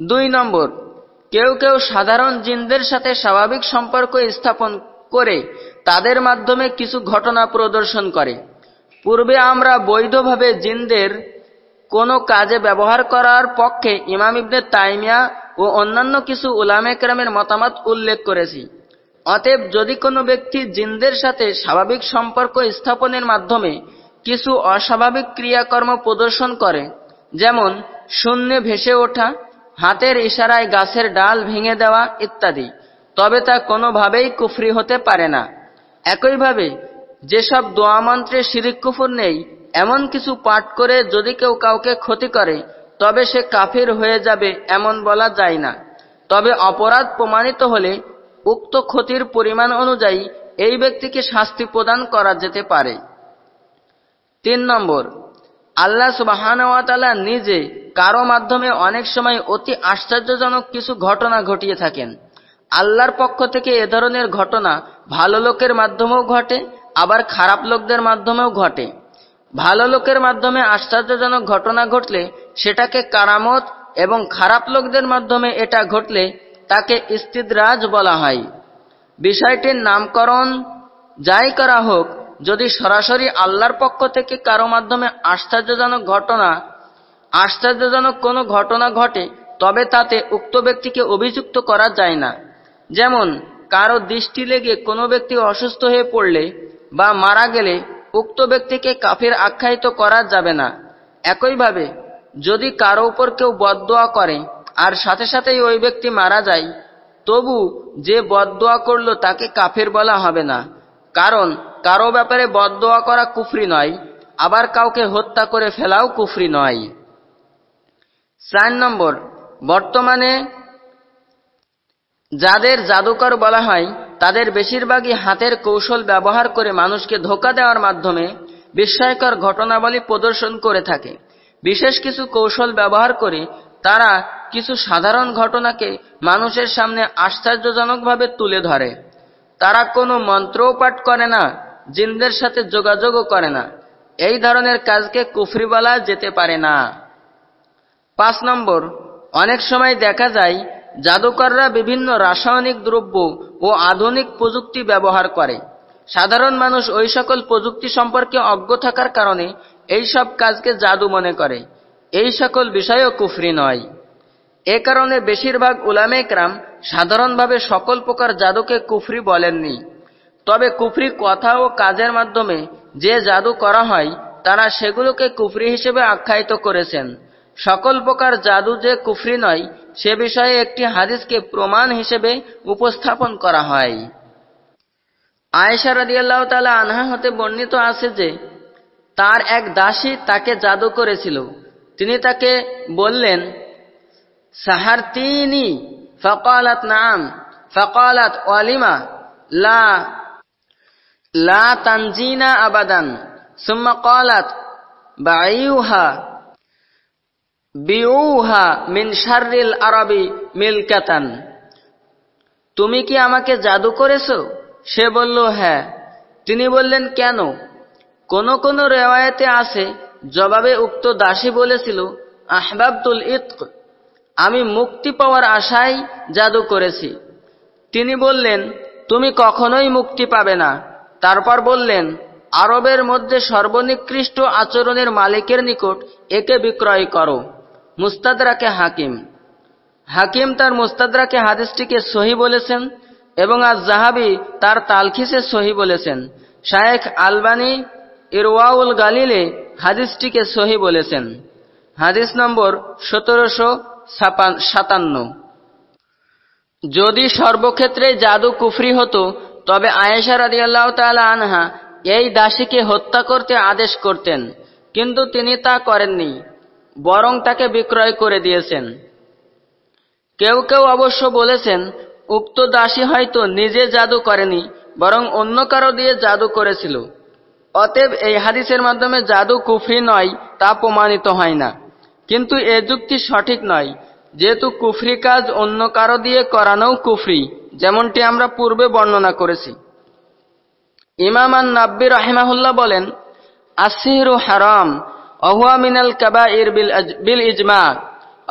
দুই নম্বর কেউ কেউ সাধারণ জিনদের সাথে স্বাভাবিক সম্পর্ক স্থাপন করে তাদের মাধ্যমে কিছু ঘটনা প্রদর্শন করে। পূর্বে আমরা বৈধভাবে জিনদের কোনো কাজে ব্যবহার করার পক্ষে ইমাম ইবনে তাইমিয়া ও অন্যান্য কিছু উলামেকরামের মতামত উল্লেখ করেছি। অতএব যদি কোনো ব্যক্তি জিনদের সাথে স্বাভাবিক সম্পর্ক স্থাপনের মাধ্যমে কিছু অস্বাভাবিক ক্রিয়াকর্ম প্রদর্শন করে, যেমন শূন্যে ভেসে ওঠা হাতের ইশারায় গাছের ডাল ভেঙে দেওয়া ইত্যাদি। তবে তা কোনোভাবেই কুফরি হতে পারে না। একইভাবে, যেসব দোয়া মন্ত্রে শিরিক কুফুর নেই, এমন কিছু পাঠ করে যদি কেউ কাউকে ক্ষতি করে, তবে সে কাফির হয়ে যাবে এমন বলা যায় না। তবে অপরাধ প্রমাণিত হলে উক্ত ক্ষতির পরিমাণ অনুযায়ী এই ব্যক্তিকে শাস্তি প্রদান করা যেতে পারে। তিন নম্বর আল্লাহ সুবাহানওয়াতালা নিজে কারও মাধ্যমে অনেক সময় অতি আশ্চর্যজনক কিছু ঘটনা ঘটিয়ে থাকেন। আল্লাহর পক্ষ থেকে এ ধরনের ঘটনা ভালো লোকের মাধ্যমেও ঘটে, আবার খারাপ লোকদের মাধ্যমেও ঘটে। ভালো লোকের মাধ্যমে আশ্চর্যজনক ঘটনা ঘটলে সেটাকে কারামত এবং খারাপ লোকদের মাধ্যমে এটা ঘটলে তাকে ইস্তিদরাজ বলা হয়। বিষয়টির নামকরণ যাই করা হোক যদি সরাসরি আল্লাহর পক্ষ থেকে কারও মাধ্যমে আশ্চর্যজনক ঘটনা, আশ্চর্যজনক কোনো ঘটনা ঘটে, তবে তাতে উক্ত ব্যক্তিকে অভিযুক্ত করা যায় না। যেমন, কারও দৃষ্টি লেগে কোনো ব্যক্তি অসুস্থ হয়ে পড়লে বা মারা গেলে উক্ত ব্যক্তিকে কাফির আখ্যায়িত করা যাবে না। একইভাবে, যদি কারও উপর কেউ বদদোয়া করে আর সাথে সাথেই ওই ব্যক্তি মারা যায়, তবু যে বদদোয়া করল তাকে কাফের বলা হবে না। কারণ কারও ব্যাপারে বদদোয়া করা কুফরি নয়, আবার কাউকে হত্যা করে ফেলাও কুফরি নয়। চার নম্বর, বর্তমানে যাদের জাদুকর বলা হয়, তাদের বেশিরভাগই হাতের কৌশল ব্যবহার করে মানুষকে ধোকা দেওয়ার মাধ্যমে বিস্ময়কর ঘটনাবলী প্রদর্শন করে থাকে। বিশেষ কিছু কৌশল ব্যবহার করে তারা কিছু সাধারণ ঘটনাকে মানুষের সামনে আশ্চর্যজনকভাবে তুলে ধরে। তারা কোনো মন্ত্রও পাঠ করে না জিনদের সাথে যোগাযোগও করে না। এই ধরনের কাজকে কুফরি বলা যেতে পারে না। পাঁচ নম্বর, অনেক সময় দেখা যায় জাদুকররা বিভিন্ন রাসায়নিক দ্রব্য ও আধুনিক প্রযুক্তি ব্যবহার করে। সাধারণ মানুষ ওই সকল প্রযুক্তি সম্পর্কে অজ্ঞ থাকার কারণে এই সব কাজকে জাদু মনে করে। এই সকল বিষয়ও কুফরি নয়। এ কারণে বেশিরভাগ উলামেকরাম সাধারণভাবে সকল প্রকার জাদুকে কুফরি বলেননি। তবে কুফরি কথা ও কাজের মাধ্যমে যে জাদু করা হয়, তারা সেগুলোকে কুফরি হিসেবে আখ্যায়িত করেছেন। সকল প্রকার জাদু যে কুফরি নয়, সে বিষয়ে একটি হাদিসকে প্রমাণ হিসেবে উপস্থাপন করা হয়। আয়েশা রাদিয়াল্লাহ তালা আনহা হতে বর্ণিত আছে যে, তার এক দাসী তাকে জাদু করেছিল। তিনি তাকে বললেন সাহার তিনি ফকালাত নাম ফকালাত ওয়ালিমা, লা লা তানজিনা আবাদান, সুম্মা কলাত বাইউহা বিউহা মিন শাররিল আরবি মিলকাতান। তুমি কি আমাকে জাদু করেছ? সে বলল হ্যাঁ। তিনি বললেন, কেন? কোন কোন রেওয়ায়তে আছে, জবাবে উক্ত দাসী বলেছিল আহবাবুল ইতক, আমি মুক্তি পাওয়ার আশায় জাদু করেছি। তিনি বললেন, তুমি কখনোই মুক্তি পাবে না। তারপর বললেন, আরবের মধ্যে সর্বনিকৃষ্ট আচরণের মালিকের নিকট একে বিক্রয় করো, মুস্তাদরাকে হাকিম। হাকিম তার মুস্তাদরাকে হাদিসটিকে সহি বলেছেন এবং আজ জাহাবি তার তালখিসে সহি বলেছেন। শায়েখ আলবানি ইরওয়াউল গালিলে হাদিসটিকে সহি বলেছেন। হাদিস নম্বর সতেরোশো সাতান্ন। যদি সর্বক্ষেত্রে জাদু কুফরি হতো তবে আয়েশা রাদিয়াল্লাহ তাআলা আনহা এই দাসীকে হত্যা করতে আদেশ করতেন, কিন্তু তিনি তা করেননি, বরং তাকে বিক্রয় করে দিয়েছেন। কেউ কেউ অবশ্য বলেছেন, উক্ত দাসী হয়তো নিজে জাদু করেনি, বরং অন্য কারও দিয়ে জাদু করেছিল। অতএব এই হাদিসের মাধ্যমে জাদু কুফরি নয়, তা প্রমাণিত হয় না। কিন্তু এ যুক্তি সঠিক নয়, যেহেতু কুফরি কাজ অন্য কারও দিয়ে করানোও কুফরি। যেমনটি আমরা পূর্বে বর্ণনা করেছি। ইমাম আন নাব্বি রাহিমাহুল্লাহ বলেন আসিরু হারাম অহুয়া মিনাল কাবা ইর বিল ইজমা।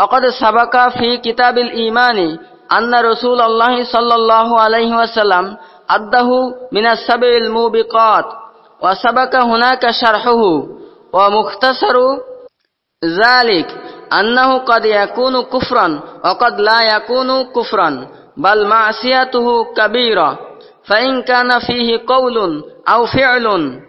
অকদ সাবাকা ফি কিতাবিল ইমানি আন্না রসুল আল্লাহ সাল্লাহ আলহি ওয়াসাল্লাম আদাহু মিনা সাবিল মুবিকত, ওয়া সাবাকা হুনাকা শারহু ও মুখতাসারু জালিক আন্নাহু কদ ইয়াকুনু কুফরান অকদ লা ইয়াকুনু কুফরান। بل معصيته كبيرة. فإن كان فيه قول أو فعل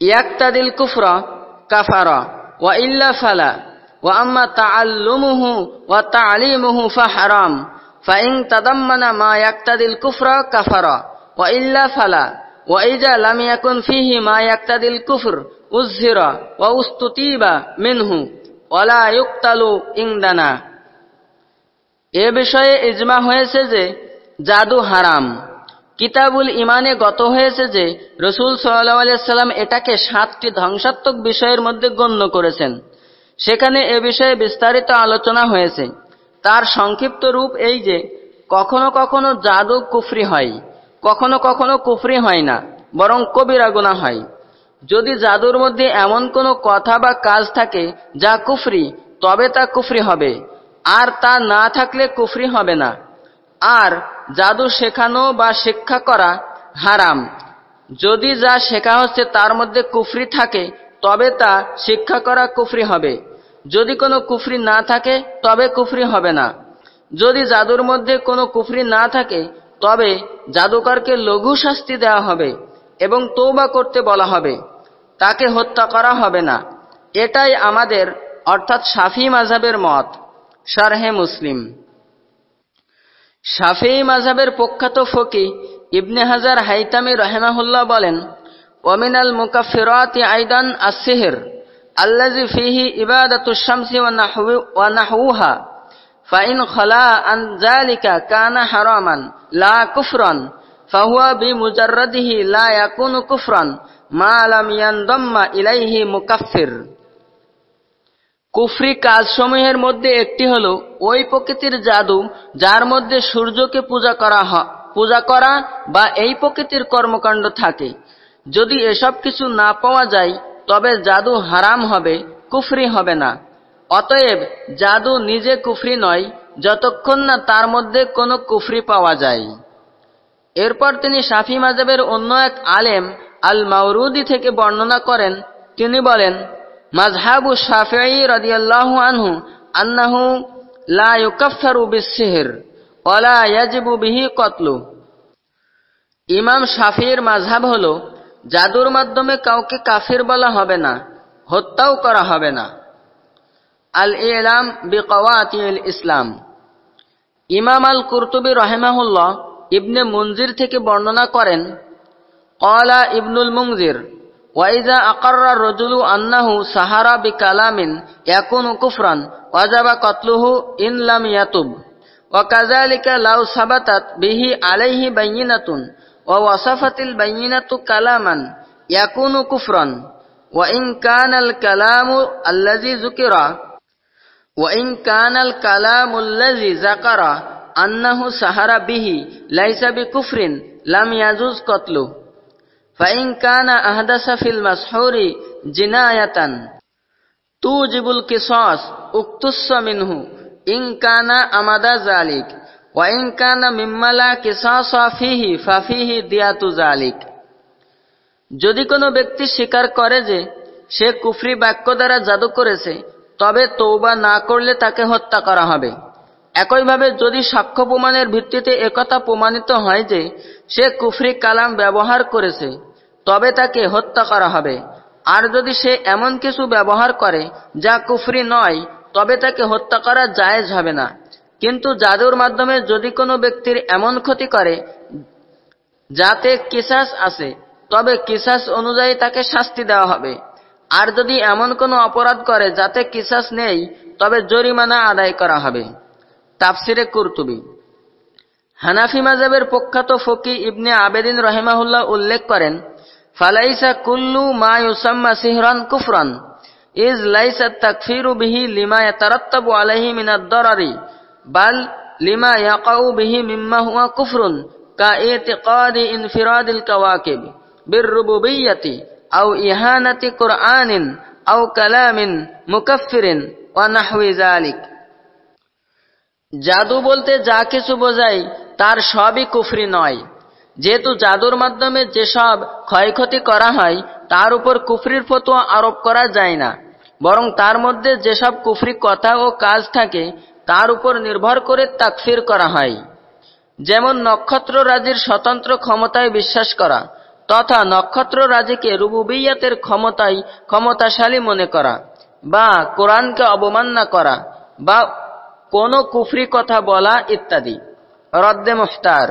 يقتضي الكفر كفر. وإلا فلا. وأما تعلمه وتعليمه فحرام. فإن تضمن ما يقتضي الكفر كفر. وإلا فلا. وإذا لم يكن فيه ما يقتضي الكفر أزهر وأستتيب منه. ولا يقتل عندنا. এ বিষয়ে ইজমা হয়েছে যে জাদু হারাম। কিতাবুল ইমানে গত হয়েছে যে রসুল সাল্লাহ সাল্লাম এটাকে সাতটি ধ্বংসাত্মক বিষয়ের মধ্যে গণ্য করেছেন। সেখানে এ বিষয়ে বিস্তারিত আলোচনা হয়েছে। তার সংক্ষিপ্ত রূপ এই যে, কখনো কখনো জাদু কুফরি হয়, কখনো কখনো কুফরি হয় না, বরং কবিরা গুণা হয়। যদি জাদুর মধ্যে এমন কোনো কথা বা কাজ থাকে যা কুফরি, তবে তা কুফরি হবে। আর তা না থাকলে কুফরি হবে না। আর জাদু শেখানো বা শিক্ষা করা হারাম। যদি যা শেখা হচ্ছে তার মধ্যে কুফরি থাকে, তবে তা শিক্ষা করা কুফরি হবে। যদি কোনো কুফরি না থাকে, তবে কুফরি হবে না। যদি জাদুর মধ্যে কোনো কুফরি না থাকে, তবে জাদুকরকে লঘু শাস্তি দেওয়া হবে এবং তৌবা করতে বলা হবে। তাকে হত্যা করা হবে না। এটাই আমাদের, অর্থাৎ শাফি মাঝাবের মত। শারহে মুসলিম। শাফি মাঝাবের প্রখ্যাত ফকি ইবনে হাজার হাইতামি রহেমাহুল্লাহ বলেন, ওমিনাল মুকাফিরাতি আইদান আসিহির আল্লাজি ফিহি ইবাদাতু শামসি ফাইন খলা আন যালিকা কানা হারামান লা কুফরান, ফাহুয়া বিমুজাররাদিহি লা ইয়াকুনু কুফরান মা লাম ইয়ানদাম্মা ইলাইহি মুকাফফির। কুফরি কাজসমূহের মধ্যে একটি হল ওই প্রকৃতির জাদু, যার মধ্যে সূর্যকে পূজা করা পূজা করা বা এই প্রকৃতির কর্মকাণ্ড থাকে। যদি এসব কিছু না পাওয়া যায়, তবে জাদু হারাম হবে, কুফরি হবে না। অতএব জাদু নিজে কুফরি নয়, যতক্ষণ না তার মধ্যে কোনো কুফরি পাওয়া যায়। এরপর তিনি শাফি মাজাবের অন্য এক আলেম আল মাউরুদি থেকে বর্ণনা করেন। তিনি বলেন মাজহাবু শাফিঈ রাদিয়াল্লাহু আনহু আন্নাহু লা ইউকাফফারু বিসসিহর ওয়ালা ইয়াজিবু বিহি কতলু। ইমাম শাফির মাযহাব হলো, জাদুর মাধ্যমে কাউকে কাফির বলা হবে না, হত্যাও করা হবে না। আল ইলাম বিকওয়াতিল ইসলাম। ইমাম আল কুরতুবি রহেমাহুল্লাহ ইবনে মঞ্জির থেকে বর্ণনা করেন কলা ইবনুল মুংজির وإذا أقر الرجل أنه سهر بكلام يكون كفرا وجب قتله إن لم يتب. وكذلك لو ثبتت به عليه بينة ووصفت البينة كلاما يكون كفرا. وإن كان الكلام الذي ذكر وإن كان الكلام الذي ذكر أنه سهر به ليس بكفر لم يجوز قتله. ফাইন কানা আহদাসা ফিল মাসহুরি জিনায়াতান তুজিবুল কিসাস উক্তুস মিনহু ইন কানা আমাদা জালিক ওয়া ইন কানা মিম্মালা কিসাস ফিহি ফাফিহি দিয়াতু জালিক যদি কোনো ব্যক্তি স্বীকার করে যে সে কুফরি বাক্য দ্বারা জাদু করেছে, তবে তৌবা না করলে তাকে হত্যা করা হবে। একইভাবে যদি সাক্ষ্য প্রমাণের ভিত্তিতে একথা প্রমাণিত হয় যে সে কুফরি কালাম ব্যবহার করেছে, তবে তাকে হত্যা করা হবে। আর যদি সে এমন কিছু ব্যবহার করে যা কুফরি নয়, তবে তাকে হত্যা করা জায়েজ হবে না। কিন্তু জাদুর মাধ্যমে যদি কোনো ব্যক্তির এমন ক্ষতি করে, যাতে কিসাস আছে তবে কিসাস অনুযায়ী তাকে শাস্তি দেওয়া হবে। আর যদি এমন কোনো অপরাধ করে যাতে কিসাস নেই, তবে জরিমানা আদায় করা হবে। তাফসিরে কুরতুবি। হানাফি মাজাবের প্রখ্যাত ফকি ইবনে আবেদিন রহেমাহুল্লাহ উল্লেখ করেন, ফালাইসা কুল্লু মা ইউসাম্মা সিহরান কুফরান, ইজ লাইসা তাকফিরু বিহি লিমা ইয়াতারাত্তাবু আলাইহি মিনাদ দরারি, বাল লিমা ইয়াকাউ বিহি মিম্মা হুয়া কুফরুন কা ইতিকাদি ইনফিরাদিল কাওয়াকিব বিররুবুবিয়্যাতি আও ইহানাতি কুরআনিন আও কালামিন মুকাফফিরিন ওয়া নাহওয়ি যালিক। জাদু বলতে যা কিছু বোঝায় তার সবই কুফরি নয়। যেহেতু জাদুর মাধ্যমে যেসব ক্ষয়ক্ষতি করা হয়, তার উপর কুফরির ফতোয়া আরোপ করা যায় না। বরং তার মধ্যে যেসব কুফরি কথা ও কাজ থাকে, তার উপর নির্ভর করে তাকফির করা হয়। যেমন নক্ষত্র রাজির স্বতন্ত্র ক্ষমতায় বিশ্বাস করা, তথা নক্ষত্র রাজিকে রুবুবিয়াতের ক্ষমতায় ক্ষমতাশালী মনে করা, বা কোরআনকে অবমাননা করা, বা কোনো কুফরি কথা বলা ইত্যাদি। রদ্দে মুফতার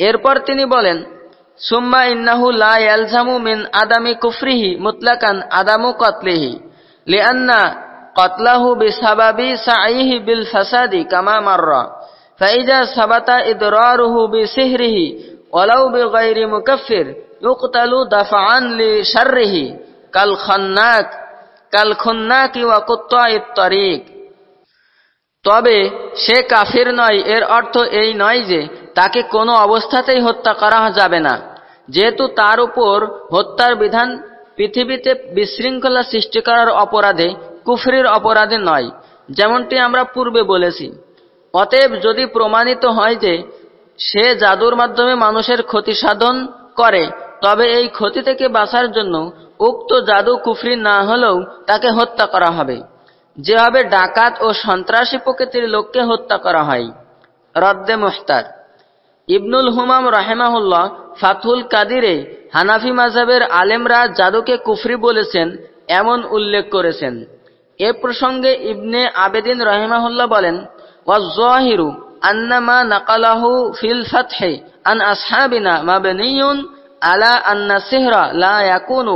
এরপর তিনি বলেন, সুম্মা ইন্নাহু লা ইয়ালজামু মিন আদামি কুফরিহি মুতলাকান আদামু কতলিহি, লিআন্না কতলাহু বিসাবাবি সাইহি বিল ফাসাদি কামা মাররা, ফাইজা সাবাতা ইদরারুহু বিসিহরিহি ওয়ালাউ বিগাইরি মুকাফফির ইউকতালু দাফআন লি শাররিহি কাল খান্নাক, কাল তবে সে কাফির নয়, এর অর্থ এই নয় যে তাকে কোনো অবস্থাতেই হত্যা করা যাবে না। যেহেতু তার উপর হত্যার বিধান পৃথিবীতে বিশৃঙ্খলা সৃষ্টি করার অপরাধে, কুফরির অপরাধে নয়, যেমনটি আমরা পূর্বে বলেছি। অতএব যদি প্রমাণিত হয় যে সে জাদুর মাধ্যমে মানুষের ক্ষতি সাধন করে, তবে এই ক্ষতি থেকে বাঁচার জন্য উক্ত জাদু কুফরি না হলেও তাকে হত্যা করা হবে। যেভাবে ডাকাত ও সন্ত্রাসী প্রকৃতির লোককে হত্যা করা হয়। রদ্দে মুহতার ইবনুল হুমাম রাহেমাহুল্লাহ ফাতুল কাদিরে হানাফি মাজাবের আলেমরা জাদুকে কুফরি বলেছেন, এমন উল্লেখ করেছেন। এ প্রসঙ্গে ইবনে আবেদিন রহেমাহুল্লাহ বলেন ওয়াজিরু আন্নামা নাকালাহু ফিল ফাতহে আন আসহাবিনা মাবনিয়ুন আলা আন্না সিহরা লা ইয়াকুনু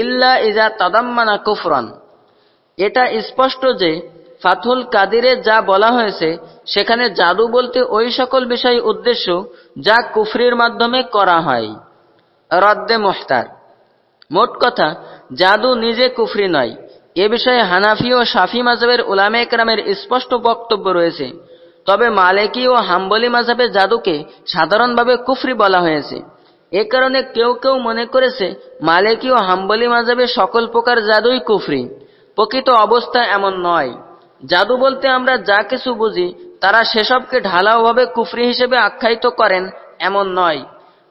ইল্লা ইজা তাদাম্মানা কুফরান। এটা স্পষ্ট যে ফাথুল কাদিরে যা বলা হয়েছে, সেখানে জাদু বলতে ওই সকল বিষয় উদ্দেশ্য যা কুফরির মাধ্যমে করা হয়। রদ্দে মোহতার মোট কথা, জাদু নিজে কুফরি নয়। এ বিষয়ে হানাফি ও শাফি মাজাবের উলামে একরামের স্পষ্ট বক্তব্য রয়েছে। তবে মালেকি ও হাম্বলি মাজাবে জাদুকে সাধারণভাবে কুফরি বলা হয়েছে। এ কারণে কেউ কেউ মনে করেছে, মালেকি ও হাম্বলি মাজাবে সকল প্রকার জাদুই কুফরি। প্রকৃত অবস্থা এমন নয়। জাদু বলতে আমরা যা কিছু বুঝি, তারা সেসবকে ঢালাওভাবে কুফরি হিসেবে আখ্যায়িত করেন এমন নয়।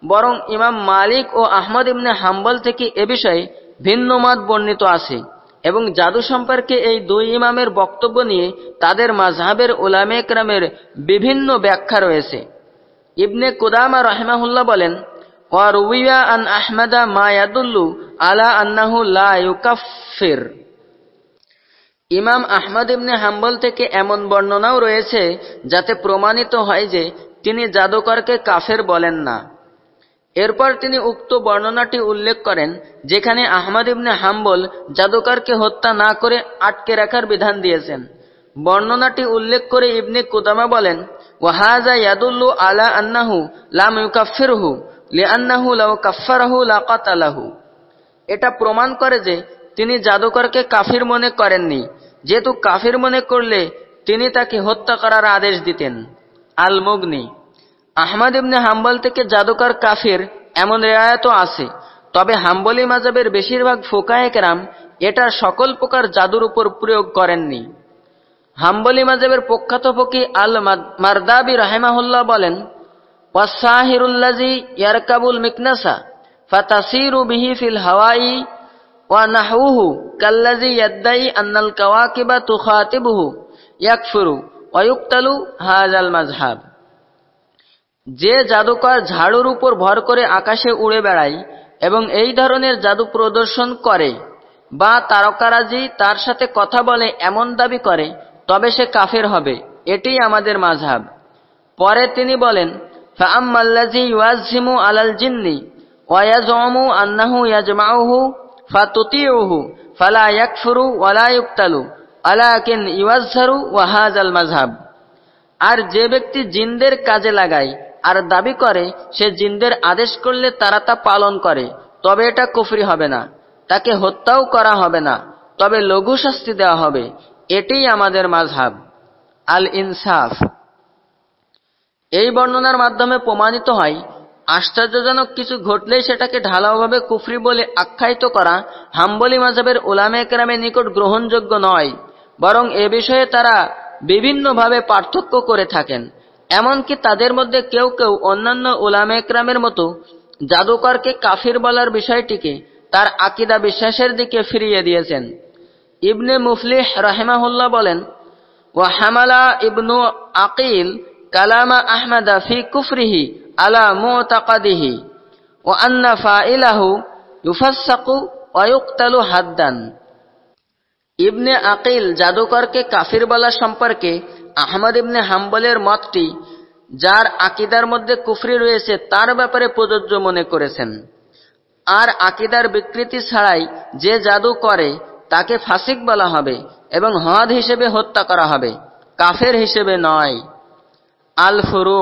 বরং ইমাম মালিক ও আহমদ ইবনে হাম্বল থেকে এ বিষয়ে ভিন্ন মত বর্ণিত আছে এবং জাদু সম্পর্কে এই দুই ইমামের বক্তব্য নিয়ে তাদের মাঝহাবের ওলামে ক্রামের বিভিন্ন ব্যাখ্যা রয়েছে। ইবনে কুদামা রহমাহুল্লাহ বলেন ওয়ারুবিয়া আন আহমদা মায়াদুল্লু আলা আন্নাহু লা ইউকাফির ইমাম আহমদ ইবনে হাম্বল থেকে এমন বর্ণনাও রয়েছে যাতে প্রমাণিত হয় যে তিনি জাদুকরকে কাফের বলেন না। এরপর তিনি উক্ত বর্ণনাটি উল্লেখ করেন, যেখানে আহমদ ইবনে হাম্বল জাদুকরকে হত্যা না করে আটকে রাখার বিধান দিয়েছেন। বর্ণনাটি উল্লেখ করে ইবনে কুদামা বলেন, ওয়াহাজা ইয়াদুল্লু আলা আন্নাহু লাম ইউকাফিরহু, লিআন্নাহু লাউ কাফফারাহু লাকাতালাহু এটা প্রমাণ করে যে তিনি জাদুকরকে কাফির মনে করেননি। যেহেতু কাফির মনে করলে তিনি তাকে হত্যা করার আদেশ দিতেন। আল মুগনি আহমদ ইবনে হাম্বল থেকে জাদুকর কাফির এমন রেয়ায়তও আছে। তবে হাম্বলি মাজাবের বেশিরভাগ ফোকাহেকেরাম এটা সকল প্রকার জাদুর উপর প্রয়োগ করেননি। হাম্বলি মাজাবের প্রখ্যাত ফকি আল মারদাবি রাহেমাহুল্লাহ বলেন ওয়াসাহিরুল্লাজি ইয়ারকাবুল মিকনাসা ফাতাসিরু বিহি ফিল হাওয়াই কাল্লাজি ইয়াদ্দাই আন্নাল কাওয়াকিবা তুখাতিবুহু, ইয়াকফুরু ওয়া ইউক্তালু হাযাল মাযহাব। যে জাদুকর ঝাড়ুর উপর ভর করে আকাশে উড়ে বেড়ায় এবং এই ধরনের জাদু প্রদর্শন করে বা তারকারাজি তার সাথে কথা বলে এমন দাবি করে, তবে সে কাফের হবে, এটিই আমাদের মাঝহাব পরে তিনি বলেন, ফাআম্মাল্লাযী ইউয়াজ্জিমু আলাল জিন্নি ওয়া ইয়াজউমু আন্নাহু ইয়াজমাউহু ফালা ইয়াকফুরু ওয়ালা ইউক্তালু, আলাকিন ইউয়াজ্জারু ওয়া হাযাল মাযহাব। আর যে ব্যক্তি জিনদের কাজে লাগায় আর দাবি করে, সে জিনদের আদেশ করলে তারা তা পালন করে, তবে এটা কুফরি হবে না। তাকে হত্যাও করা হবে না, তবে লঘু শাস্তি দেওয়া হবে। এটিই আমাদের মাঝহাব আল ইনসাফ এই বর্ণনার মাধ্যমে প্রমাণিত হয় আশ্চর্যজনক কিছু ঘটলেই সেটাকে ঢালাওভাবে কুফরি বলে আখ্যায়িত করা হাম্বলি মাঝাবের ওলামে একরামের নিকট গ্রহণযোগ্য নয়, বরং এ বিষয়ে তারা বিভিন্নভাবে পার্থক্য করে থাকেন। এমনকি তাদের মধ্যে কেউ কেউ অন্যান্য ওলামে একরামের মতো জাদুকরকে কাফির বলার বিষয়টিকে তার আকিদা বিশ্বাসের দিকে ফিরিয়ে দিয়েছেন। ইবনে মুফলিহ রাহেমাহুল্লাহ বলেন ও হামালা ইবনু আকিল কালামা আহমদা ফি কুফরিহি আলা মুতাকাদিহি ও আন্না ফাইলাহু ইউফাসসাকু ওয়ায়ুক্তালু হাদ্দান। ইবনে আকিল জাদুকরকে কাফির বলা সম্পর্কে আহমদ ইবনে হাম্বলের মতটি, যার আকিদার মধ্যে কুফরি রয়েছে, তার ব্যাপারে প্রযোজ্য মনে করেছেন। আর আকিদার বিকৃতি ছাড়াই যে জাদু করে, তাকে ফাসিক বলা হবে এবং হদ হিসেবে হত্যা করা হবে, কাফের হিসেবে নয়। আল ফুরু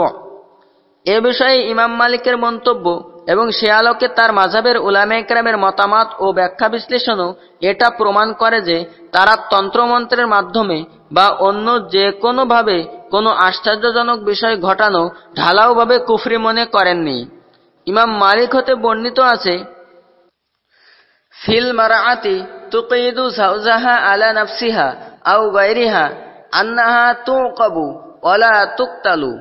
এ বিষয়ে ইমাম মালিকের মন্তব্য এবং সে আলোকে তার মাঝাবের উলামে একরামের মতামত ও ব্যাখ্যা বিশ্লেষণও এটা প্রমাণ করে যে তারা তন্ত্রমন্ত্রের মাধ্যমে বা অন্য যে কোনোভাবে কোনো আশ্চর্যজনক বিষয় ঘটানো ঢালাওভাবে কুফরি মনে করেননি। ইমাম মালিক হতে বর্ণিত আছে, ফিল মারাআতি তুকিদু জাওজাহা আলা নাফসিহা আও গায়রিহা আন্নাহা তুকাবু ওয়ালা তুকতালু।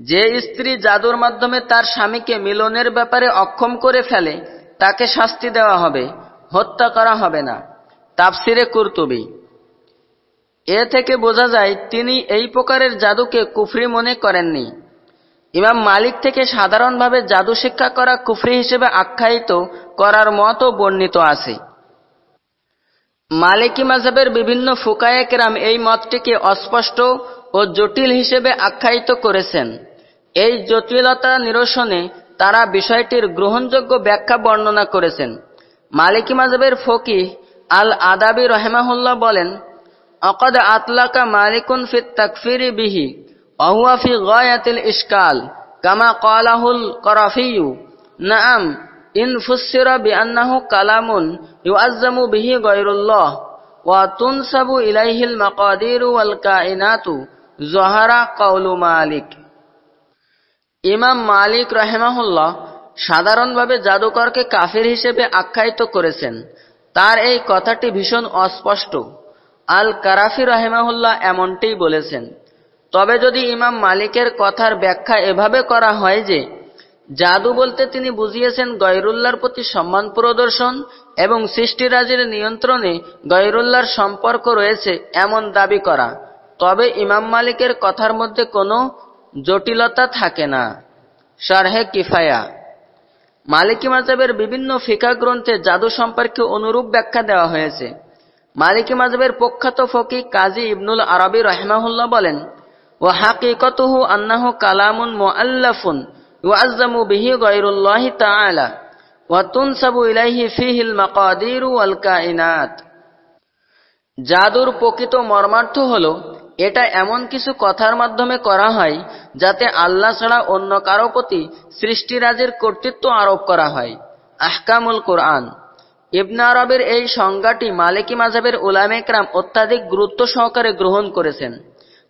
যে স্ত্রী জাদুর মাধ্যমে তার স্বামীকে মিলনের ব্যাপারে অক্ষম করে ফেলে, তাকে শাস্তি দেওয়া হবে, হত্যা করা হবে না। তাফসিরে কুরতুবি। এ থেকে বোঝা যায়, তিনি এই প্রকারের জাদুকে কুফরি মনে করেননি। ইমাম মালিক থেকে সাধারণভাবে জাদু শিক্ষা করা কুফরি হিসেবে আখ্যায়িত করার মতও বর্ণিত আছে। মালিকি মাজাবের বিভিন্ন ফুকায়েকরাম এই মতটিকে অস্পষ্ট ও জটিল হিসেবে আখ্যায়িত করেছেন। এই জটিলতা নিরসনে তারা বিষয়টির গ্রহণযোগ্য ব্যাখ্যা বর্ণনা করেছেন। মালিকি মাজাবের ফকি আল আদাবি রহেমাহুল্লাহ বলেন, অকদ আতলাকা মালিকুন ফিত তাকফিরি বিহি, অহুয়া ফি গয়াতিল ইশকাল, কামা কালাহুল করাফিয়ু। নাম ইন ফুসিরা বিআন্নাহু কালামুন ইউআজ্জামু বিহি গায়রুল্লাহ, ওয়া তুনসাবু ইলাইহিল মাকাদিরু ওয়াল কাইনাতু জহারা কৌলু মালিক। ইমাম মালিক রাহেমাহুল্লাহ সাধারণভাবে জাদুকরকে কাফির হিসেবে আখ্যায়িত করেছেন। তার এই কথাটি ভীষণ অস্পষ্ট। আল কারাফি রহেমাহুল্লাহ এমনটিই বলেছেন, তবে যদি ইমাম মালিকের কথার ব্যাখ্যা এভাবে করা হয় যে, জাদু বলতে তিনি বুঝিয়েছেন গয়রুল্লাহর প্রতি সম্মান প্রদর্শন এবং সৃষ্টিরাজের নিয়ন্ত্রণে গয়রুল্লাহর সম্পর্ক রয়েছে এমন দাবি করা তবে ইমাম মালিকের কথার মধ্যে কোনো জটিলতা থাকে না। শারহে কিফায়া। মালিকি মাজাবের বিভিন্ন ফিকা গ্রন্থে জাদু সম্পর্কে অনুরূপ ব্যাখ্যা দেওয়া হয়েছে। মালিকী মাজবের প্রখ্যাত ফকি কাজী ইবনুল আরবি রহমাহুল্লাহ বলেন ও হাকিকতুহু আন্নাহু কালামুন মুআল্লাফুন ইউআজ্জামু বিহি গায়রুল্লাহি তাআলা ওয়া তুনসাবু ইলাইহি ফিহিল মাকাদিরু ওয়াল কায়নাত জাদুর প্রকৃত মর্মার্থ হল এটা এমন কিছু কথার মাধ্যমে করা হয় যাতে আল্লাহ ছাড়া অন্য কারও প্রতি সৃষ্টিরাজের কর্তৃত্ব আরোপ করা হয়। আহকামুল কোরআন। ইবনা আরবের এই সংজ্ঞাটি মালিকী মাঝাবের উলামেকরাম অত্যাধিক গুরুত্ব সহকারে গ্রহণ করেছেন।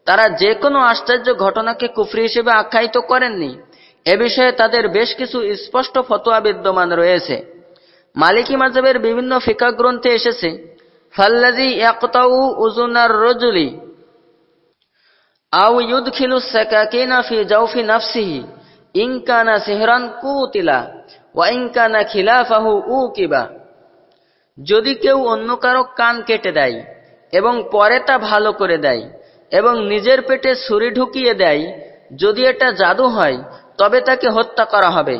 তারা যে কোনো আশ্চর্য ঘটনাকে কুফরি হিসেবে আখ্যায়িত করেননি। এ বিষয়ে তাদের বেশ কিছু স্পষ্ট ফতোয়া বিদ্যমান রয়েছে। মালিকী মাঝাবের বিভিন্ন ফিকা গ্রন্থে এসেছে ফাল্লাজি ইয়াকতাউ উজুনার রজুলি আউ ইউদখিলু সাকাকিনা ফি জাওফি নাফসিহি। ইন কানা সিহরান কুতিলা, ওয়া ইন কানা খিলাফাহু উকিবা। যদি কেউ অন্য কারও কান কেটে দেয় এবং পরে তা ভালো করে দেয় এবং নিজের পেটে ছুরি ঢুকিয়ে দেয়, যদি এটা জাদু হয়, তবে তাকে হত্যা করা হবে।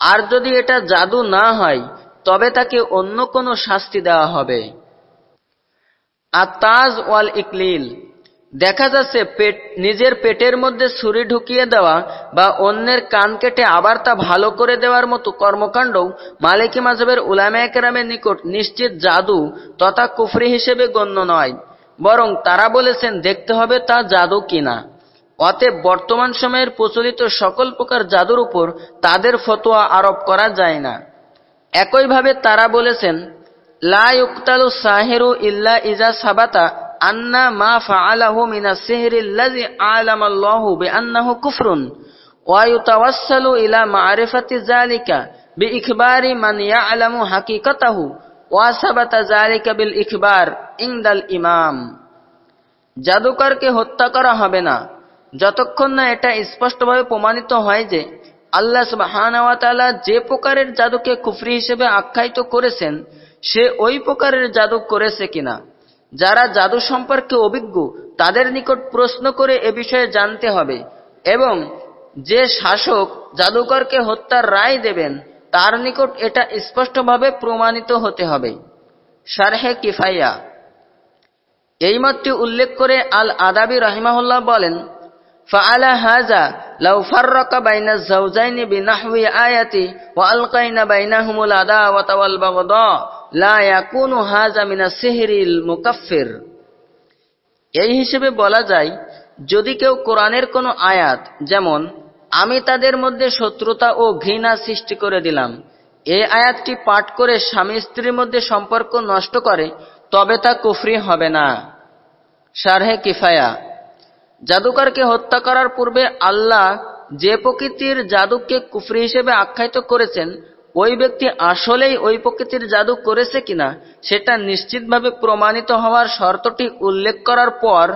আর যদি এটা জাদু না হয়, তবে তাকে অন্য কোনো শাস্তি দেওয়া হবে। আতাজ ওয়াল ইকলিল দেখা যাচ্ছে পেট, নিজের পেটের মধ্যে ছুরি ঢুকিয়ে দেওয়া বা অন্যের কান কেটে আবার তা ভালো করে দেওয়ার মতো কর্মকাণ্ডও মালিকী মাঝবের উলামায়াকেরামের নিকট নিশ্চিত জাদু তথা কুফরি হিসেবে গণ্য নয়, বরং তারা বলেছেন দেখতে হবে তা জাদু কিনা। অতএব বর্তমান সময়ের প্রচলিত সকল প্রকার জাদুর উপর তাদের ফতোয়া আরোপ করা যায় না। একইভাবে তারা বলেছেন, লা ইউক্তালু সাহেরু ইল্লা ইজা সাবাতা আন্না কুফরুন মান বিল ইখবার ইমাম। জাদুকরকে হত্যা করা হবে না। যতক্ষণ না এটা স্পষ্টভাবে প্রমাণিত হয় যে আল্লাহ সুবহানাহু ওয়া যে প্রকারের জাদুকে কুফরি হিসেবে আখ্যায়িত করেছেন, সে ওই প্রকারের জাদু করেছে কিনা। যারা জাদু সম্পর্কে অভিজ্ঞ, তাদের নিকট প্রশ্ন করে এ বিষয়ে জানতে হবে এবং যে শাসক জাদুকরকে হত্যার রায় দেবেন, তার নিকট এটা স্পষ্টভাবে প্রমাণিত হতে হবে। সারহে কিফাইয়া। এই মতটি উল্লেখ করে আল আদাবি রাহিমাহুল্লাহ বলেন লাউ ফাররাকা বাইনা যাওজাইনি বিনাহওয়ি আয়াতি ওয়া আলকাইনা বাইনাহুমুল আদাওয়াতা ওয়াল বাগদা লা ইয়াকুনু হাজা মিনা সিহরিল মুকাফফির। এই হিসেবে বলা যায়, যদি কেউ কোরআনের কোনো আয়াত, যেমন, আমি তাদের মধ্যে শত্রুতা ও ঘৃণা সৃষ্টি করে দিলাম এই আয়াতটি পাঠ করে স্বামী স্ত্রীর মধ্যে সম্পর্ক নষ্ট করে, তবে তা কুফরি হবে না। সারহে কিফায়া। জাদুকরকে হত্যা করার পূর্বে আল্লাহ যে প্রকৃতির জাদুকে কুফরি হিসেবে আখ্যায়িত করেছেন, ওই ব্যক্তি আসলেই ওই প্রকৃতির জাদু করেছে কিনা, সেটা নিশ্চিতভাবে প্রমাণিত হওয়ার শর্তটি উল্লেখ করার পর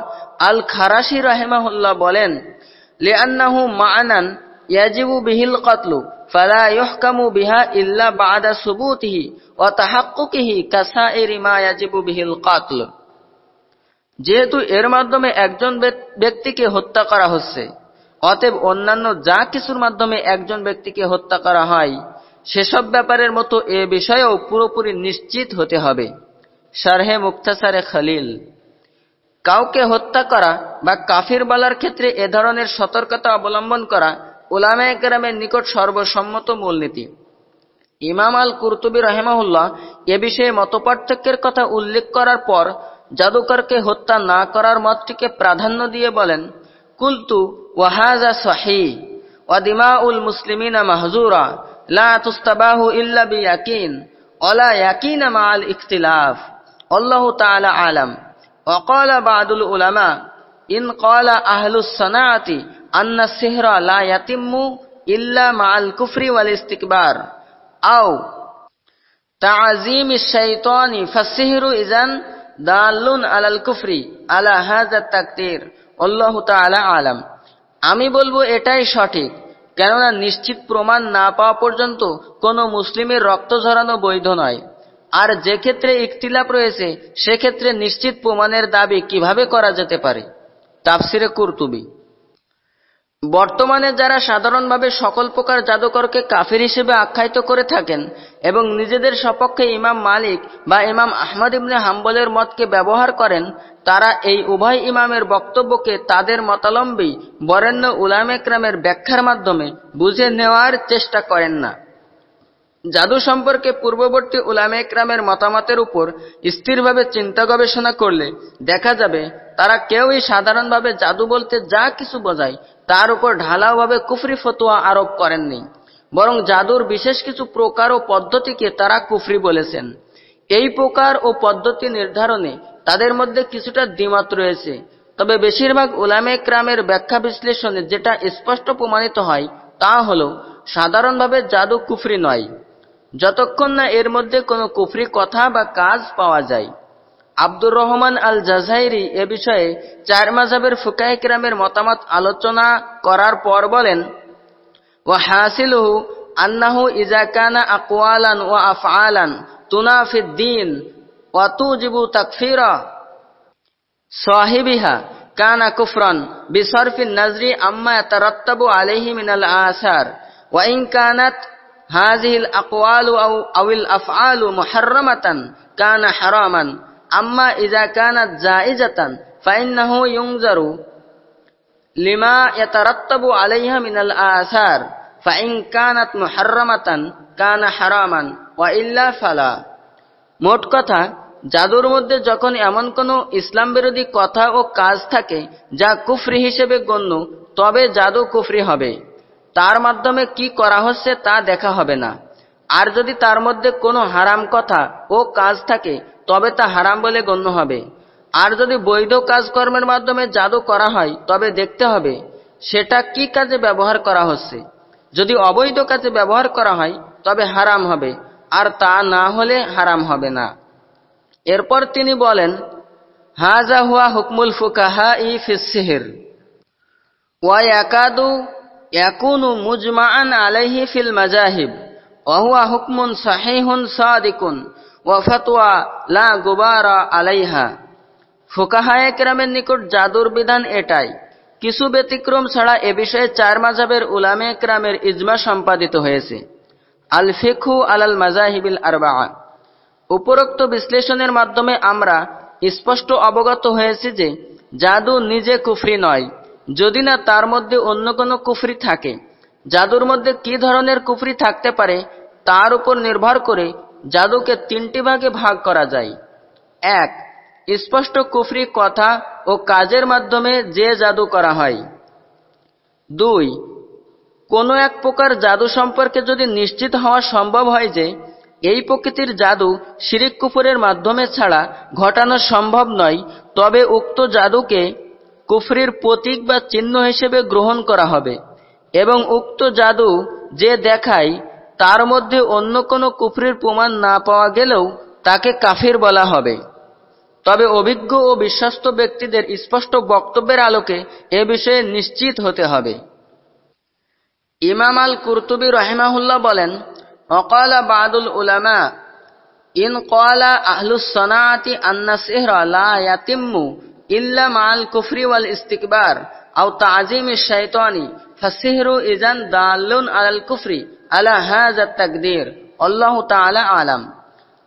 আল খারাসি রাহেমাহুল্লাহ বলেন, লিআন্নাহু মা'নান ইয়াজিবু বিহিল কতলু বিহা ইল্লা বা'দা সুবুতিহি ওয়া তাহাক্কুকিহি কাসাইরি ইয়াজিবু বিহিল কতল। যেহেতু এর মাধ্যমে একজন ব্যক্তিকে হত্যা করা হচ্ছে, অতএব অন্যান্য যা কিছুর মাধ্যমে একজন ব্যক্তিকে হত্যা করা হয়, সেসব ব্যাপারের মতো এ বিষয়েও পুরোপুরি নিশ্চিত হতে হবে। শারহে মুক্তাসারে খালিল, কাউকে হত্যা করা বা কাফির বলার ক্ষেত্রে এ ধরনের সতর্কতা অবলম্বন করা ওলামায় কেরামের নিকট সর্বসম্মত মূলনীতি। ইমাম আল কুরতুবী রহেমাহুল্লাহ এ বিষয়ে মতপার্থক্যের কথা উল্লেখ করার পর জাদুকরকে হত্যা না করার মতটিকে প্রাধান্য দিয়ে বলেন কুলতু ওয়াহাজা সহি ওয়াদিমা উল মুসলিমিনা মাহজুরা লা তুস্তাবাহু ইল্লা বিয়াকিন ওলা ইয়াকিনা মা আল ইখতিলাফ আল্লাহ তাআলা আলাম وقال بعض العلماء إن قال أهل الصناعة أن السحر لا يتم إلا مع الكفر والاستكبار أو تعظيم الشيطان فالسحر إذن দালুন আলাল কুফরি আলা হাজার তাকতির অল্লাহ তালা আলাম। আমি বলব এটাই সঠিক, কেননা নিশ্চিত প্রমাণ না পাওয়া পর্যন্ত কোনো মুসলিমের রক্ত ঝরানো বৈধ নয়। আর যে ক্ষেত্রে ইকতিলাপ রয়েছে সেক্ষেত্রে নিশ্চিত প্রমাণের দাবি কীভাবে করা যেতে পারে? তাফসিরে কুরতুবি। বর্তমানে যারা সাধারণভাবে সকল প্রকার জাদুকরকে কাফির হিসেবে আখ্যায়িত করে থাকেন এবং নিজেদের সপক্ষে ইমাম মালিক বা ইমাম আহমদ ইবনে হাম্বলের মতকে ব্যবহার করেন, তারা এই উভয় ইমামের বক্তব্যকে তাদের মতালম্বী বরেণ্য উলামেকরামের ব্যাখ্যার মাধ্যমে বুঝে নেওয়ার চেষ্টা করেন না। জাদু সম্পর্কে পূর্ববর্তী উলামে একরামের মতামতের উপর স্থিরভাবে চিন্তা গবেষণা করলে দেখা যাবে, তারা কেউই সাধারণভাবে জাদু বলতে যা কিছু বোঝায় তার উপর ঢালাওভাবে কুফরি ফতোয়া আরোপ করেননি। বরং জাদুর বিশেষ কিছু প্রকার ও পদ্ধতিকে তারা কুফরি বলেছেন। এই প্রকার ও পদ্ধতি নির্ধারণে তাদের মধ্যে কিছুটা দ্বিমত রয়েছে। তবে বেশিরভাগ উলামে ক্রামের ব্যাখ্যা বিশ্লেষণে যেটা স্পষ্ট প্রমাণিত হয়, তা হল, সাধারণভাবে জাদু কুফরি নয়। যতক্ষণ না এর মধ্যে কোনো কুফরি কথা বা কাজ পাওয়া যায়। আব্দুর রহমান আল জাজাইরি এ বিষয়ে চার মাজাবের ফুকাহিকরামের মতামত আলোচনা করার পর বলেন ও হাসিলহু আন্নাহু ইজাকানা আকওয়ালান ও আফআলান তুনাফিদ্দিন ওয়া তুজিবু তাকফিরা। সাহিবিহা কানা কুফরান বিসরফিন নাজরি আম্মা তারাত্তাবু আলাইহি মিনাল আসার। ওয়া ইন কানাত হাযিহিল আকওয়ালু আও আওয়াল আফআলু মুহাররামাতান কানা হারামান। আম্মা ইজা কানাত জাইজাতান ফাইন্নাহু ইউংজারু লিমা ইয়াতারাত্তাবু আলাইহা মিনাল আসার ফাইন কানাত মুহাররামাতান কানা হারামান, ওয়া ইল্লা ফালা। মোট কথা, জাদুর মধ্যে যখন এমন কোনো ইসলাম বিরোধী কথা ও কাজ থাকে যা কুফরি হিসেবে গণ্য, তবে জাদু কুফরি হবে। তার মাধ্যমে কি করা হচ্ছে তা দেখা হবে না। আর যদি তার মধ্যে কোনো হারাম কথা ও কাজ থাকে তবে তা হারাম বলে গণ্য হবে। আর যদি বৈধ কাজকর্মের মাধ্যমে জাদু করা হয়, তবে দেখতে হবে, সেটা কি কাজে ব্যবহার করা হচ্ছে। যদি অবৈধ কাজে ব্যবহার করা হয়, তবে হারাম হবে, আর তা না হলে হারাম হবে না। এরপর তিনি বলেন, হাজা হুয়া হুকমুল ফুকাহা ই ফিসেহের ওয়া একাদু একুনু মুজমান আলাইহি ফিল মাজাহিব। ওহুয়া হুকমুন সাহেহুন সাদিকুন। ওয়াফাতুয়া লা গুবারা আলাইহা। ফোকাহায় কেরামের নিকট জাদুর বিধান এটাই। কিছু ব্যতিক্রম ছাড়া এ বিষয়ে চার মাজাবের উলামে ক্রামের ইজমা সম্পাদিত হয়েছে। আল ফিকু আলাল মাজাহিবিল আরবা উপরোক্ত বিশ্লেষণের মাধ্যমে আমরা স্পষ্ট অবগত হয়েছি যে জাদু নিজে কুফরি নয়। যদি না তার মধ্যে অন্য কোনো কুফরি থাকে, জাদুর মধ্যে কি ধরনের কুফরি থাকতে পারে তার উপর নির্ভর করে জাদুকে তিনটি ভাগে ভাগ করা যায়। এক, স্পষ্ট কুফরি কথা ও কাজের মাধ্যমে যে জাদু করা হয়। দুই, কোনো এক প্রকার জাদু সম্পর্কে যদি নিশ্চিত হওয়া সম্ভব হয় যে, এই প্রকৃতির জাদু শিরিক কুফরের মাধ্যমে ছাড়া ঘটানো সম্ভব নয়, তবে উক্ত জাদুকে কুফরির প্রতীক বা চিহ্ন হিসেবে গ্রহণ করা হবে এবং উক্ত জাদু যে দেখায় তার মধ্যে অন্য কোনো কুফরির প্রমাণ না পাওয়া গেলেও তাকে কাফির বলা হবে। তবে অভিজ্ঞ ও বিশ্বস্ত ব্যক্তিদের স্পষ্ট বক্তব্যের আলোকে এ বিষয়ে নিশ্চিত হতে হবে। ইমাম আল কুরতুবি রহেমাহুল্লাহ বলেন, অকালা বাদুল উলামা, ইন কলা আহলুস সনাআতি আন্না সিহরা লা ইয়াতিম্মু কুফরি ওয়াল ইস্তিকবার আও তাজিম শাইতানি ফাসিহরু ইজান দাল্লুন আলাল কুফরি আলা হাযা তাকদীর, আল্লাহু তাআলা আলাম।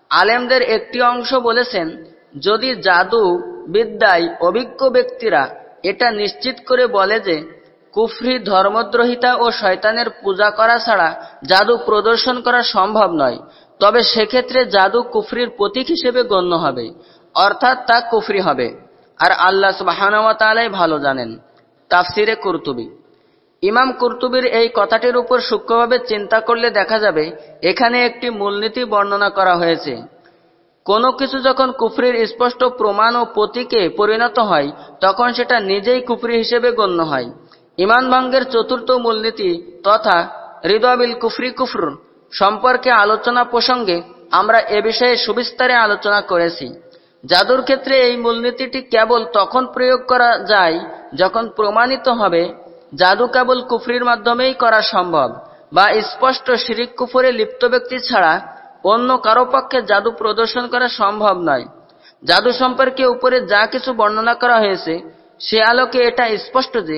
আলেমদের একটি অংশ বলেছেন, যদি জাদু বিদ্যায় অভিজ্ঞ ব্যক্তিরা এটা নিশ্চিত করে বলে যে, কুফরি ধর্মদ্রোহিতা ও শয়তানের পূজা করা ছাড়া জাদু প্রদর্শন করা সম্ভব নয়, তবে সেক্ষেত্রে জাদু কুফরির প্রতীক হিসেবে গণ্য হবে, অর্থাৎ তা কুফরি হবে। আর আল্লাহ সুবাহানওয়াতালাই ভালো জানেন। তাফসিরে কুরতুবি। ইমাম কুরতুবির এই কথাটির উপর সূক্ষ্মভাবে চিন্তা করলে দেখা যাবে, এখানে একটি মূলনীতি বর্ণনা করা হয়েছে। কোনো কিছু যখন কুফরির স্পষ্ট প্রমাণ ও প্রতীকে পরিণত হয়, তখন সেটা নিজেই কুফরি হিসেবে গণ্য হয়। ইমান ভঙ্গের চতুর্থ মূলনীতি তথা হৃদবিল কুফরি কুফর সম্পর্কে আলোচনা প্রসঙ্গে আমরা এ বিষয়ে সুবিস্তারে আলোচনা করেছি। জাদুর ক্ষেত্রে এই মূলনীতিটি কেবল তখন প্রয়োগ করা যায় যখন প্রমাণিত হবে জাদু কেবল কুফরির মাধ্যমেই করা সম্ভব, বা স্পষ্ট শিরিক কুফরে লিপ্ত ব্যক্তি ছাড়া অন্য কারও পক্ষে জাদু প্রদর্শন করা সম্ভব নয়। জাদু সম্পর্কে উপরে যা কিছু বর্ণনা করা হয়েছে, সে আলোকে এটা স্পষ্ট যে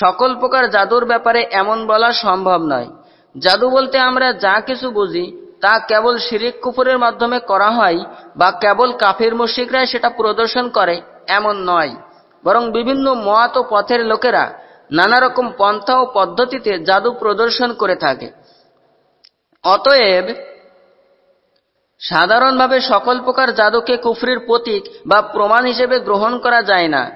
সকল প্রকার জাদুর ব্যাপারে এমন বলা সম্ভব নয়। জাদু বলতে আমরা যা কিছু বুঝি, তা কেবল শিরিক কুফুরের মাধ্যমে করা হয়, বা কেবল কাফির মুশিকরাই সেটা প্রদর্শন করে, এমন নয়। বরং বিভিন্ন মত ও পথের লোকেরা নানা রকম পন্থা ও পদ্ধতিতে জাদু প্রদর্শন করে থাকে। অতএব, সাধারণভাবে সকল প্রকার জাদুকে কুফরির প্রতীক বা প্রমাণ হিসেবে গ্রহণ করা যায় না।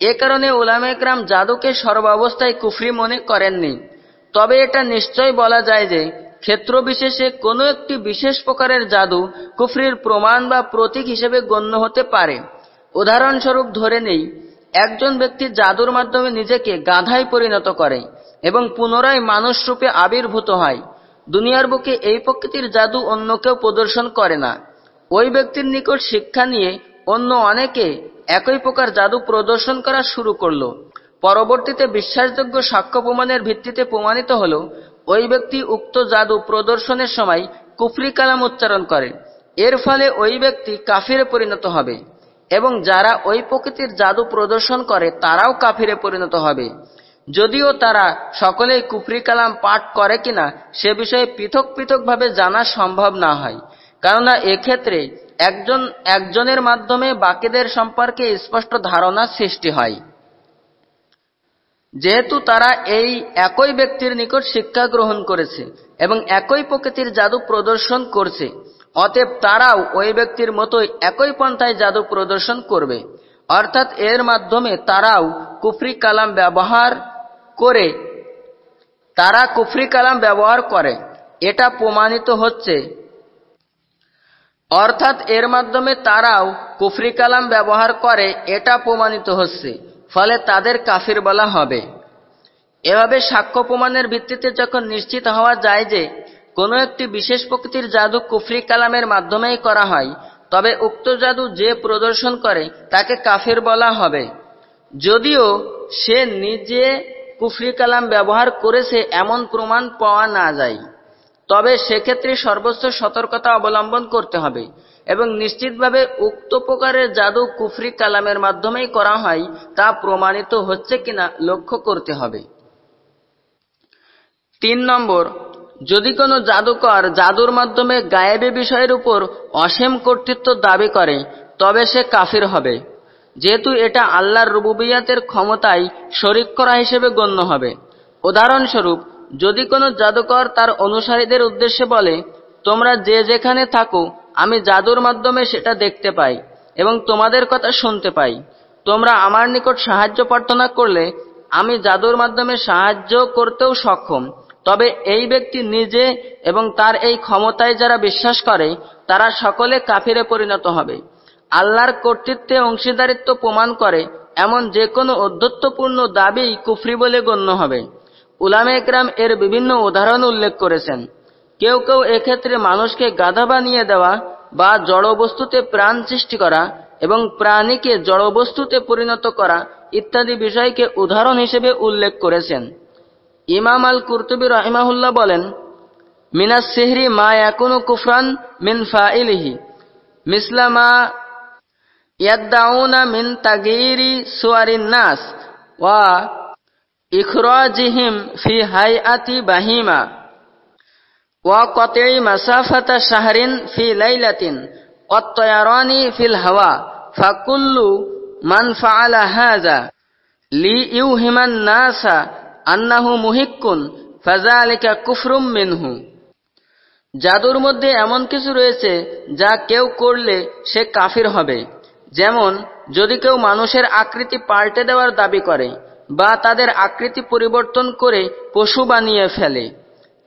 এ কারণে উলামেকরাম জাদুকে সর্বাবস্থায় কুফরি মনে করেননি। তবে এটা নিশ্চয় বলা যায় যে ক্ষেত্র বিশেষে কোনো একটি বিশেষ প্রকারের জাদু কুফরির প্রমাণ বা প্রতীক হিসেবে গণ্য হতে পারে। উদাহরণস্বরূপ ধরে নেই একজন ব্যক্তি জাদুর মাধ্যমে নিজেকে গাধায় পরিণত করে এবং পুনরায় মানুষ রূপে আবির্ভূত হয়। দুনিয়ার বুকে এই প্রকৃতির জাদু অন্য কেউ প্রদর্শন করে না। ওই ব্যক্তির নিকট শিক্ষা নিয়ে অন্য অনেকে একই প্রকার জাদু প্রদর্শন করা শুরু করল। পরবর্তীতে বিশ্বাসযোগ্য সাক্ষ্য প্রমাণের ভিত্তিতে প্রমাণিত হল, ওই ব্যক্তি উক্ত জাদু প্রদর্শনের সময় কুফরি কালাম উচ্চারণ করে। এর ফলে ওই ব্যক্তি কাফিরে পরিণত হবে। এবং যারা ওই প্রকৃতির জাদু প্রদর্শন করে, তারাও কাফিরে পরিণত হবে। যদিও তারা সকলেই কুফরি কালাম পাঠ করে কিনা, সে বিষয়ে পৃথক পৃথকভাবে জানা সম্ভব না হয়। কেননা এক্ষেত্রে একজন, একজনের মাধ্যমে বাকিদের সম্পর্কে স্পষ্ট ধারণা সৃষ্টি হয়। যেহেতু তারা এই একই ব্যক্তির নিকট শিক্ষা গ্রহণ করেছে এবং একই প্রকৃতির জাদু প্রদর্শন করছে অতএব তারাও ওই ব্যক্তির মতোই একই পন্থায় জাদু প্রদর্শন করবে। অর্থাৎ এর মাধ্যমে তারাও কুফরি কালাম ব্যবহার করে, তারা কুফরি কালাম ব্যবহার করে। এটা প্রমাণিত হচ্ছে। অর্থাৎ এর মাধ্যমে তারাও কুফরি কালাম ব্যবহার করে, এটা প্রমাণিত হচ্ছে। ফলে তাদের কাফির বলা হবে। এভাবে সাক্ষ্য প্রমাণের ভিত্তিতে যখন নিশ্চিত হওয়া যায় যে কোনো একটি বিশেষ প্রকৃতির জাদু কুফরি কালামের মাধ্যমেই করা হয়, তবে উক্ত জাদু যে প্রদর্শন করে, তাকে কাফের বলা হবে। যদিও সে নিজে কুফরি কালাম ব্যবহার করেছে এমন প্রমাণ পাওয়া না যায়, তবে সেক্ষেত্রে সর্বোচ্চ সতর্কতা অবলম্বন করতে হবে এবং নিশ্চিতভাবে উক্ত প্রকারের জাদু কুফরি কালামের মাধ্যমেই করা হয়, তা প্রমাণিত হচ্ছে কিনা লক্ষ্য করতে হবে। তিন নম্বর যদি কোনো জাদুকর জাদুর মাধ্যমে গায়েবী বিষয়ের উপর অসীম কর্তৃত্ব দাবি করে, তবে সে কাফির হবে। যেহেতু এটা আল্লাহর রুবুবিয়াতের ক্ষমতায় শরিক করা হিসেবে গণ্য হবে। উদাহরণস্বরূপ, যদি কোনো জাদুকর তার অনুসারীদের উদ্দেশ্যে বলে, তোমরা যে যেখানে থাকো, আমি জাদুর মাধ্যমে সেটা দেখতে পাই এবং তোমাদের কথা শুনতে পাই। তোমরা আমার নিকট সাহায্য প্রার্থনা করলে, আমি জাদুর মাধ্যমে সাহায্য করতেও সক্ষম। তবে এই ব্যক্তি নিজে এবং তার এই ক্ষমতায় যারা বিশ্বাস করে, তারা সকলে কাফিরে পরিণত হবে। আল্লাহর কর্তৃত্বে অংশীদারিত্ব প্রমাণ করে, এমন যে কোনো অধ্যত্বপূর্ণ দাবি কুফরি বলে গণ্য হবে। উলামে একরাম এর বিভিন্ন উদাহরণ উল্লেখ করেছেন। কেউ কেউ এক্ষেত্রে মানুষকে গাধা বানিয়ে দেওয়া বা জড়বস্তুতে প্রাণ সৃষ্টি করা এবং প্রাণীকে জড়বস্তুতে পরিণত করা ইত্যাদি বিষয়কে উদাহরণ হিসেবে উল্লেখ করেছেন। ইমাম আল কুরতুবী রহিমাহুল্লাহ বলেন, মিনাস সেহরি মা একুনু কুফরান মিন ফাইলিহি মিসলামা ইয়াদ্দাউনা মিন তাগিরি সুয়ারিন নাস ওয়া ইখরাজিহিম ফি হাইআতি বাহিমা ওয়া কতই মাসাফাতা শাহরিন ফি লাইলাতিন অত্তয়ারানি ফিল হাওয়া। ফাকুল্লু মান ফাআলা হাযা। লি ইউহিমান নাসা আন্নাহু মুহিক্কুন ফাজালিকা কুফরুম মিনহু। জাদুর মধ্যে এমন কিছু রয়েছে যা কেউ করলে সে কাফির হবে। যেমন, যদি কেউ মানুষের আকৃতি পাল্টে দেওয়ার দাবি করে বা তাদের আকৃতি পরিবর্তন করে পশু বানিয়ে ফেলে।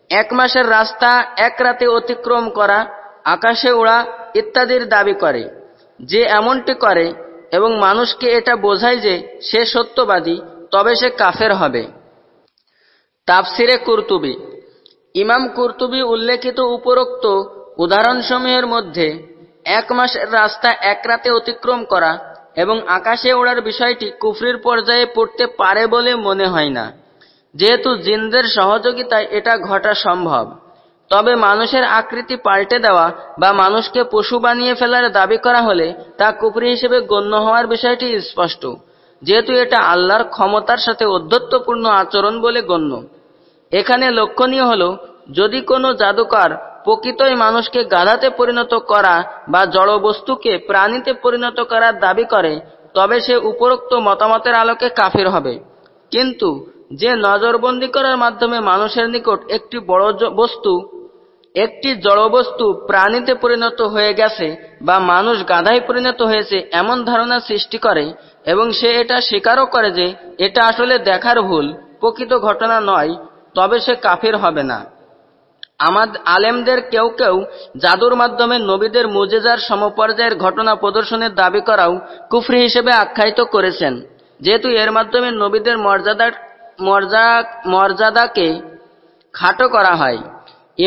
এক মাসের রাস্তা এক রাতে অতিক্রম করা, আকাশে ওড়া ইত্যাদির দাবি করে। যে এমনটি করে এবং মানুষকে এটা বোঝায় যে সে সত্যবাদী, তবে সে কাফের হবে। তাফসিরে কুরতুবি। ইমাম কুরতুবি উল্লেখিত উপরোক্ত উদাহরণসমূহের মধ্যে এক মাসের রাস্তা এক রাতে অতিক্রম করা এবং আকাশে ওড়ার বিষয়টি কুফরির পর্যায়ে পড়তে পারে বলে মনে হয় না। যেহেতু জিনদের সহযোগিতায় এটা ঘটা সম্ভব। তবে মানুষের আকৃতি পাল্টে দেওয়া বা মানুষকে পশু বানিয়ে ফেলার দাবি করা হলে তা কুফরি হিসেবে গণ্য হওয়ার বিষয়টি স্পষ্ট। যেহেতু এটা আল্লাহর ক্ষমতার সাথে অধ্যত্বপূর্ণ আচরণ বলে গণ্য। এখানে লক্ষণীয় হল, যদি কোনো জাদুকর প্রকৃতই মানুষকে গাধাতে পরিণত করা বা জড়বস্তুকে প্রাণীতে পরিণত করার দাবি করে, তবে সে উপরোক্ত মতামতের আলোকে কাফির হবে। কিন্তু যে নজরবন্দি করার মাধ্যমে মানুষের নিকট একটি বড় বস্তু, একটি জড়বস্তু প্রাণীতে পরিণত হয়ে গেছে বা মানুষ গাধায় পরিণত হয়েছে এমন ধারণা সৃষ্টি করে এবং সে এটা স্বীকারও করে যে এটা আসলে দেখার ভুল, প্রকৃত ঘটনা নয় তবে সে কাফির হবে না। আমাদ আলেমদের কেউ কেউ জাদুর মাধ্যমে নবীদের মুজেজার সমপর্যায়ের ঘটনা প্রদর্শনের দাবি করাও কুফরি হিসেবে আখ্যায়িত করেছেন। যেহেতু এর মাধ্যমে নবীদের মর্যাদার মর্যাদাকে খাটো করা হয়।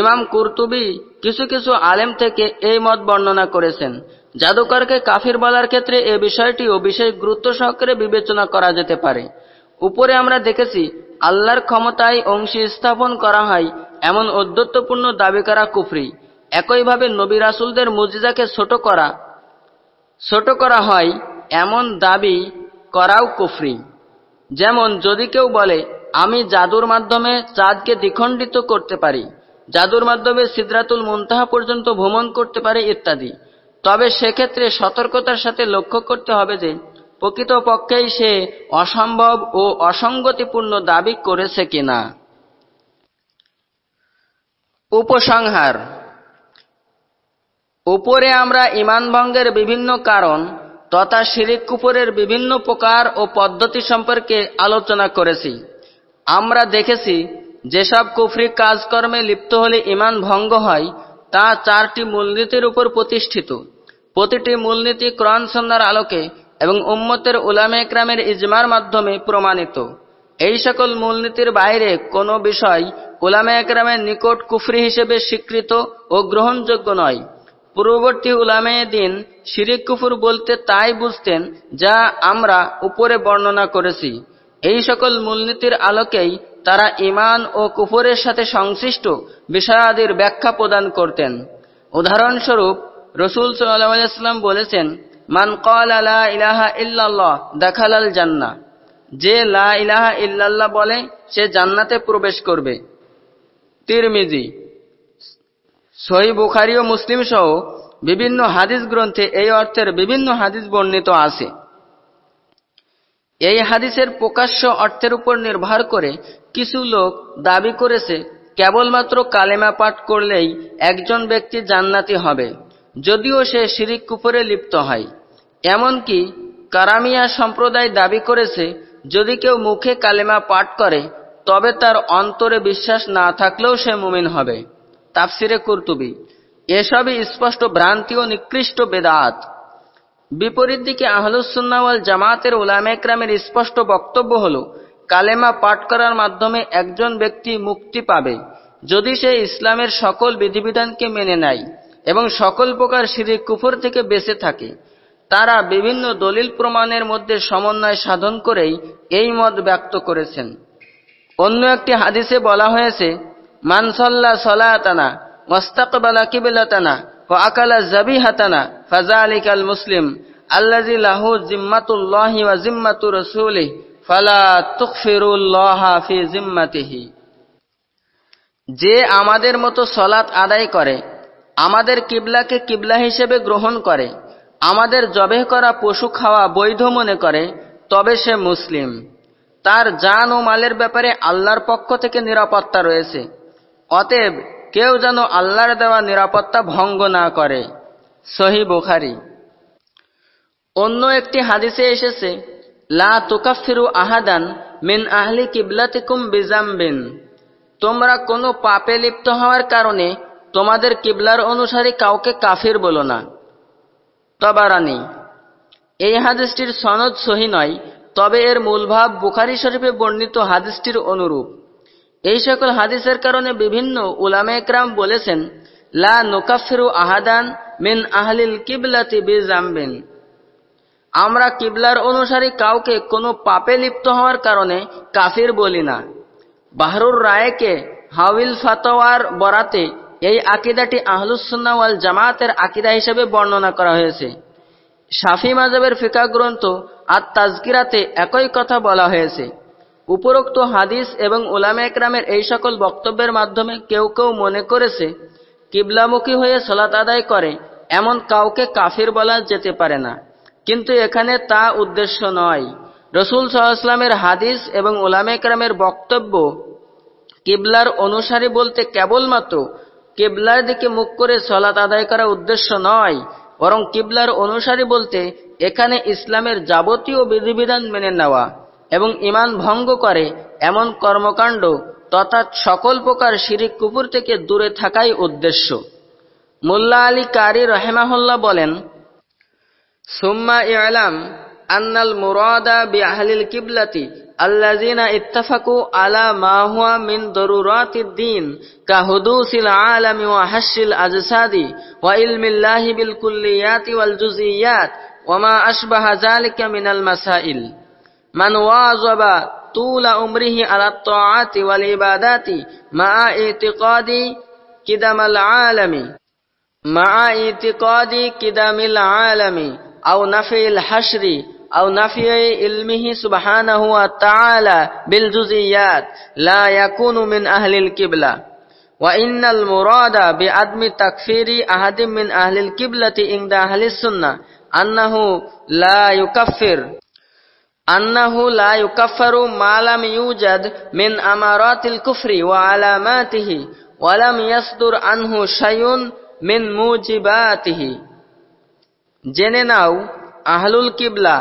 ইমাম কুরতুবি কিছু কিছু আলেম থেকে এই মত বর্ণনা করেছেন, জাদুকরকে কাফির বলার ক্ষেত্রে এ বিষয়টিও বিশেষ গুরুত্ব সহকারে বিবেচনা করা যেতে পারে। উপরে আমরা দেখেছি আল্লাহর ক্ষমতায় অংশী স্থাপন করা হয় এমন অধ্যত্বপূর্ণ দাবি করা কুফরি। একইভাবে নবী রাসুলদের মুজিজাকে ছোট করা। ছোট করা হয় এমন দাবি করাও কুফরি। যেমন যদি কেউ বলে, আমি জাদুর মাধ্যমে চাঁদকে দ্বিখণ্ডিত করতে পারি, জাদুর মাধ্যমে সিদ্রাতুল মুনতাহা পর্যন্ত ভ্রমণ করতে পারে, ইত্যাদি। তবে সেক্ষেত্রে সতর্কতার সাথে লক্ষ্য করতে হবে যে প্রকৃতপক্ষেই সে অসম্ভব ও অসঙ্গতিপূর্ণ দাবি করেছে কিনা? উপসংহার। উপরে আমরা ইমান ভঙ্গের বিভিন্ন কারণ তথা শিরিক কুপুরের বিভিন্ন প্রকার ও পদ্ধতি সম্পর্কে আলোচনা করেছি। আমরা দেখেছি যেসব কুফরি কাজকর্মে লিপ্ত হলে ইমান ভঙ্গ হয়, তা চারটি মূলনীতির উপর প্রতিষ্ঠিত। প্রতিটি মূলনীতি ক্রন সন্ন্যার আলোকে এবং উম্মতের উলামে একরামের ইজমার মাধ্যমে প্রমাণিত। এই সকল মূলনীতির বাইরে কোনো বিষয় উলামে একরামের নিকট কুফরি হিসেবে স্বীকৃত ও গ্রহণযোগ্য নয়। পূর্ববর্তী উলামে দিন শিরিক কুফুর বলতে তাই বুঝতেন যা আমরা উপরে বর্ণনা করেছি। এই সকল মূলনীতির আলোকেই তারা ইমান ও কুফরের সাথে সংশ্লিষ্ট বিষয়াদির ব্যাখ্যা প্রদান করতেন। উদাহরণস্বরূপ রসুল সাল্লাম বলেছেন মান কল আলা ইলাহা ইল্লাল্লাহ, দেখালাল জান্না যে লা ইলাহা ইল্লাল্লাহ বলে, সে জান্নাতে প্রবেশ করবে। তিরমিজি সহি বুখারি ও মুসলিম সহ বিভিন্ন হাদিস গ্রন্থে এই অর্থের বিভিন্ন হাদিস বর্ণিত আছে। এই হাদিসের প্রকাশ্য অর্থের উপর নির্ভর করে কিছু লোক দাবি করেছে, কেবলমাত্র কালেমা পাঠ করলেই একজন ব্যক্তি জান্নাতি হবে, যদিও সে শিরিক কুপুরে লিপ্ত হয়। এমনকি কারামিয়া সম্প্রদায় দাবি করেছে, যদি কেউ মুখে কালেমা পাঠ করে, তবে তার অন্তরে বিশ্বাস না থাকলেও সে মুমিন হবে। তাফসিরে কুরতুবি। এসবই স্পষ্ট ভ্রান্তি ও নিকৃষ্ট বেদাত। বিপরীত দিকে আহলুসুন্নাওয়াল জামাতের উলামেকরামের স্পষ্ট বক্তব্য হল, কালেমা পাঠ করার মাধ্যমে একজন ব্যক্তি মুক্তি পাবে, যদি সে ইসলামের সকল বিধিবিধানকে মেনে নেয় এবং সকল প্রকার শিরিক কুফর থেকে বেঁচে থাকে। তারা বিভিন্ন দলিল প্রমাণের মধ্যে সমন্বয় সাধন করেই এই মত ব্যক্ত করেছেন। অন্য একটি হাদিসে বলা হয়েছে মানসল্লা সলাতানা মোস্তাকবালা কিবিলাতানা ও আকালা জাবিহাতানা ফাজা আলিকাল মুসলিম আল্লাজি লাহু জিম্মাতুল্লাহি ওয়া জিম্মাতু রসুলি ফালা তুকফিরুল্লাহ ফি জিম্মাতিহি। যে আমাদের মতো সলাৎ আদায় করে, আমাদের কিবলাকে কিবলা হিসেবে গ্রহণ করে আমাদের জবেহ করা পশু খাওয়া বৈধ মনে করে, তবে সে মুসলিম। তার জান ও মালের ব্যাপারে আল্লাহর পক্ষ থেকে নিরাপত্তা রয়েছে। অতএব কেউ যেন আল্লাহর দেওয়া নিরাপত্তা ভঙ্গ না করে। সহি বুখারি। অন্য একটি হাদিসে এসেছে, লা তুকাফিরু আহাদান মিন আহলি কিবলাতিকুম বিজাম্বিন। তোমরা কোনো পাপে লিপ্ত হওয়ার কারণে তোমাদের কিবলার অনুসারী কাউকে কাফির বলো না। তবারানি। এই হাদিসটির সনদ সহি নয়, তবে এর মূলভাব বুখারি শরীফে বর্ণিত হাদিসটির অনুরূপ। এই সকল হাদিসের কারণে বিভিন্ন উলামে একরাম বলেছেন, লা নোকাফিরু আহাদান মিন আহলিল কিবলাতি বিজাম্বিন আমরা কিবলার অনুসারী কাউকে কোনো পাপে লিপ্ত হওয়ার কারণে কাফির বলি না। বাহরুর রায়কে হাউিল ফাতোয়ার বরাতে এই আকিদাটি আহলুসুন্না ওয়াল জামাতের আকিদা হিসেবে বর্ণনা করা হয়েছে। শাফি মাজাবের ফিকা গ্রন্থ আর তাজকিরাতে একই কথা বলা হয়েছে। উপরোক্ত হাদিস এবং ওলামে একরামের এই সকল বক্তব্যের মাধ্যমে কেউ কেউ মনে করেছে, কিবলামুখী হয়ে সলাত আদায় করে এমন কাউকে কাফির বলা যেতে পারে না। কিন্তু এখানে তা উদ্দেশ্য নয়। রসুল সাল্লামের হাদিস এবং ওলামে একরামের বক্তব্য কিবলার অনুসারী বলতে কেবলমাত্র কিবলার দিকে মুখ করে সলাত আদায় করা উদ্দেশ্য নয়, বরং কিবলার অনুসারী বলতে এখানে ইসলামের যাবতীয় বিধিবিধান মেনে নেওয়া এবং ইমান ভঙ্গ করে এমন কর্মকাণ্ড তথা সকল প্রকার শিরিক কুপুর থেকে দূরে থাকাই উদ্দেশ্য। মোল্লা আলী কারি রহেমাহুল্লাহ বলেন, সুম্মা ইলাম أن المراد بأهل الكبلة الذين اتفقوا على ما هو من ضرورات الدين كحدوث العالم وحش الأجساد وعلم الله بالكليات والجزئيات وما أشبه ذلك من المسائل. من واظب طول عمره على الطاعات والعبادات مع اعتقاد قدم العالم مع اعتقاد قدم العالم أو نفي الحشر أو نفي علمه سبحانه وتعالى بالجزئيات لا يكون من أهل القبلة وإن المراد بعدم تكفير أحد من أهل القبلة عند أهل السنة أنه لا يكفر أنه لا يكفر ما لم يوجد من أمارات الكفر وعلاماته ولم يصدر عنه شيء من موجباته জেনে নাও আহলুল কিবলা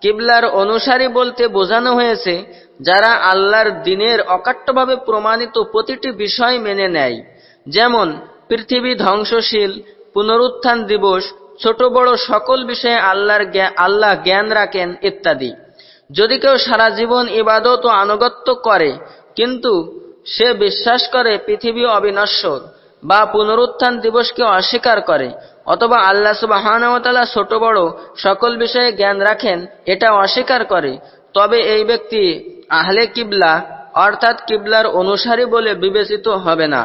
কিবলার অনুসারী বলতে বোঝানো হয়েছে, যারা আল্লাহর দিনের অকাট্যভাবে প্রমাণিত প্রতিটি বিষয় মেনে নেয়। যেমন, পৃথিবী ধ্বংসশীল, পুনরুত্থান দিবস, ছোট বড় সকল বিষয়ে আল্লাহর আল্লাহ জ্ঞান রাখেন ইত্যাদি। যদি কেউ সারা জীবন ইবাদত ও আনুগত্য করে, কিন্তু সে বিশ্বাস করে পৃথিবী অবিনশ্বর বা পুনরুত্থান দিবসকে অস্বীকার করে অথবা আল্লাহ সুবাহানতালা ছোট বড় সকল বিষয়ে জ্ঞান রাখেন, এটা অস্বীকার করে। তবে এই ব্যক্তি আহলে কিবলা, অর্থাৎ কিবলার অনুসারী বলে বিবেচিত হবে না।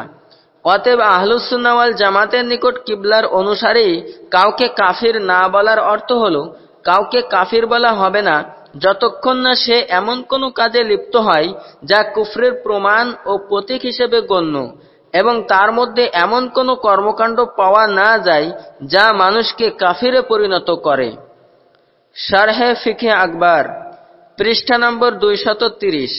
অতএব আহলুসুন্নাওয়াল জামাতের নিকট কিবলার অনুসারী কাউকে কাফির না বলার অর্থ হল, কাউকে কাফির বলা হবে না, যতক্ষণ না সে এমন কোনো কাজে লিপ্ত হয় যা কুফরের প্রমাণ ও প্রতীক হিসেবে গণ্য। এবং তার মধ্যে এমন কোনো কর্মকাণ্ড পাওয়া না যায় যা মানুষকে কাফিরে পরিণত করে। সারহে ফিখে আকবর, পৃষ্ঠা নম্বর দুইশত তিরিশ।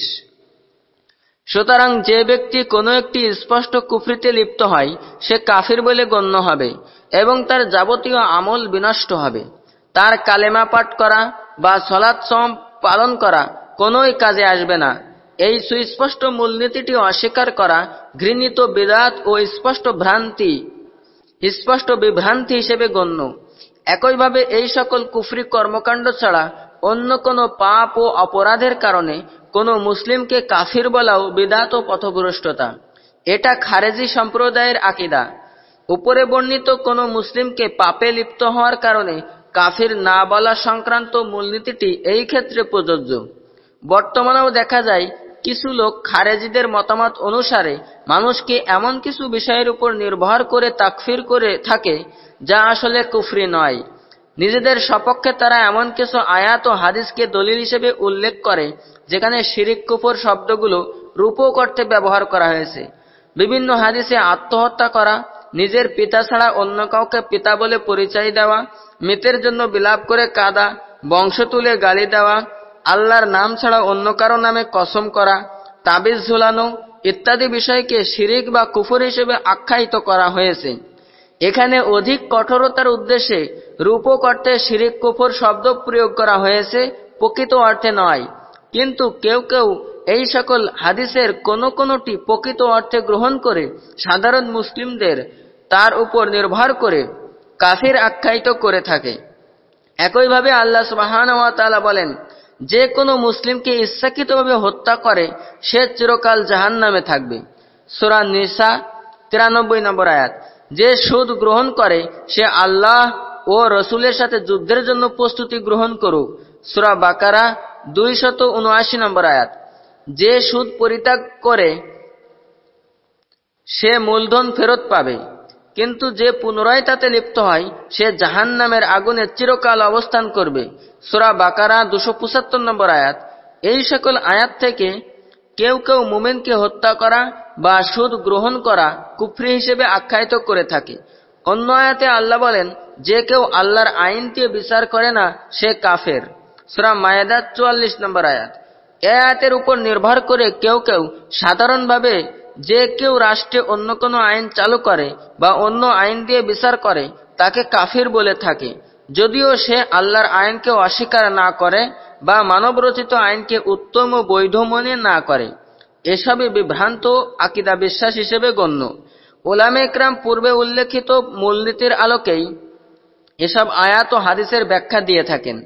সুতরাং যে ব্যক্তি কোনো একটি স্পষ্ট কুফরিতে লিপ্ত হয়, সে কাফির বলে গণ্য হবে এবং তার যাবতীয় আমল বিনষ্ট হবে। তার কালেমা পাঠ করা বা সলাৎ সম পালন করা কোনোই কাজে আসবে না। এই সুস্পষ্ট মূলনীতিটি অস্বীকার করা ঘৃণিত বিরাট ও স্পষ্ট ভ্রান্তি, স্পষ্ট বিভ্রান্তি হিসেবে গণ্য। একইভাবে এই সকল কুফরি কর্মকাণ্ড ছাড়া অন্য কোনো পাপ ও অপরাধের কারণে কোনো মুসলিমকে কাফির বলাও বিদাত ও পথভ্রষ্টতা। এটা খারেজি সম্প্রদায়ের আকিদা। উপরে বর্ণিত কোনো মুসলিমকে পাপে লিপ্ত হওয়ার কারণে কাফির না বলা সংক্রান্ত মূলনীতিটি এই ক্ষেত্রে প্রযোজ্য। বর্তমানেও দেখা যায় কিছু লোক খারেজিদের মতামত অনুসারে মানুষকে এমন কিছু বিষয়ের উপর নির্ভর করে তাকফির করে থাকে, যা আসলে কুফরি নয়। নিজেদের সপক্ষে তারা এমন কিছু আয়াত ও হাদিসকে দলিল হিসেবে উল্লেখ করে, যেখানে শিরিক কুফর শব্দগুলো রূপক অর্থে ব্যবহার করা হয়েছে। বিভিন্ন হাদিসে আত্মহত্যা করা, নিজের পিতা ছাড়া অন্য কাউকে পিতা বলে পরিচয় দেওয়া, মৃতের জন্য বিলাপ করে কাদা, বংশ তুলে গালি দেওয়া আল্লাহর নাম ছাড়া অন্য কারও নামে কসম করা, তাবিজ ঝুলানো ইত্যাদি বিষয়কে শিরিক বা কুফর হিসেবে আখ্যায়িত করা হয়েছে। এখানে অধিক কঠোরতার উদ্দেশ্যে রূপক অর্থে শিরিক কুফর শব্দ প্রয়োগ করা হয়েছে প্রকৃত অর্থে নয়। কিন্তু কেউ কেউ এই সকল হাদিসের কোন কোনটি প্রকৃত অর্থে গ্রহণ করে সাধারণ মুসলিমদের তার উপর নির্ভর করে কাফির আখ্যায়িত করে থাকে। একইভাবে আল্লাহ সুবাহান বলেন যে কোনো মুসলিমকে ইচ্ছাকৃতভাবে হত্যা করে, সে চিরকাল জাহান নামে থাকবে। সোরা নিসা, তিরানব্বই নম্বর আয়াত। যে সুদ গ্রহণ করে, সে আল্লাহ ও রসুলের সাথে যুদ্ধের জন্য প্রস্তুতি গ্রহণ করুক। সুরা বাকারা দুই শত উনআশি নম্বর আয়াত। যে সুদ পরিত্যাগ করে, সে মূলধন ফেরত পাবে। কিন্তু যে পুনরায় তাতে লিপ্ত হয়, সে জাহান নামের আগুনে চিরকাল অবস্থান করবে। সুরা বাকারা দুশো পঁচাত্তর নম্বর আয়াত। এই সকল আয়াত থেকে কেউ কেউ মুমেনকে হত্যা করা বা সুদ গ্রহণ করা কুফরি হিসেবে আখ্যায়িত করে থাকে। অন্য আয়াতে আল্লাহ বলেন, যে কেউ আল্লাহর আইন দিয়ে বিচার করে না, সে কাফের। সুরা মায়েদা চুয়াল্লিশ নম্বর আয়াত। এ আয়াতের উপর নির্ভর করে কেউ কেউ সাধারণভাবে যে কেউ রাষ্ট্রে অন্য কোনো আইন চালু করে বা অন্য আইন দিয়ে বিচার করে, তাকে কাফির বলে থাকে। যদিও সে আল্লাহর আইনকে অস্বীকার না করে বা মানবরচিত আইনকে উত্তম ও বৈধ মনে না করে। এসবই বিভ্রান্ত আকিদা বিশ্বাস হিসেবে গণ্য। ওলামে ইকরাম পূর্বে উল্লেখিত মূলনীতির আলোকেই এসব আয়াত ও হাদিসের ব্যাখ্যা দিয়ে থাকেন।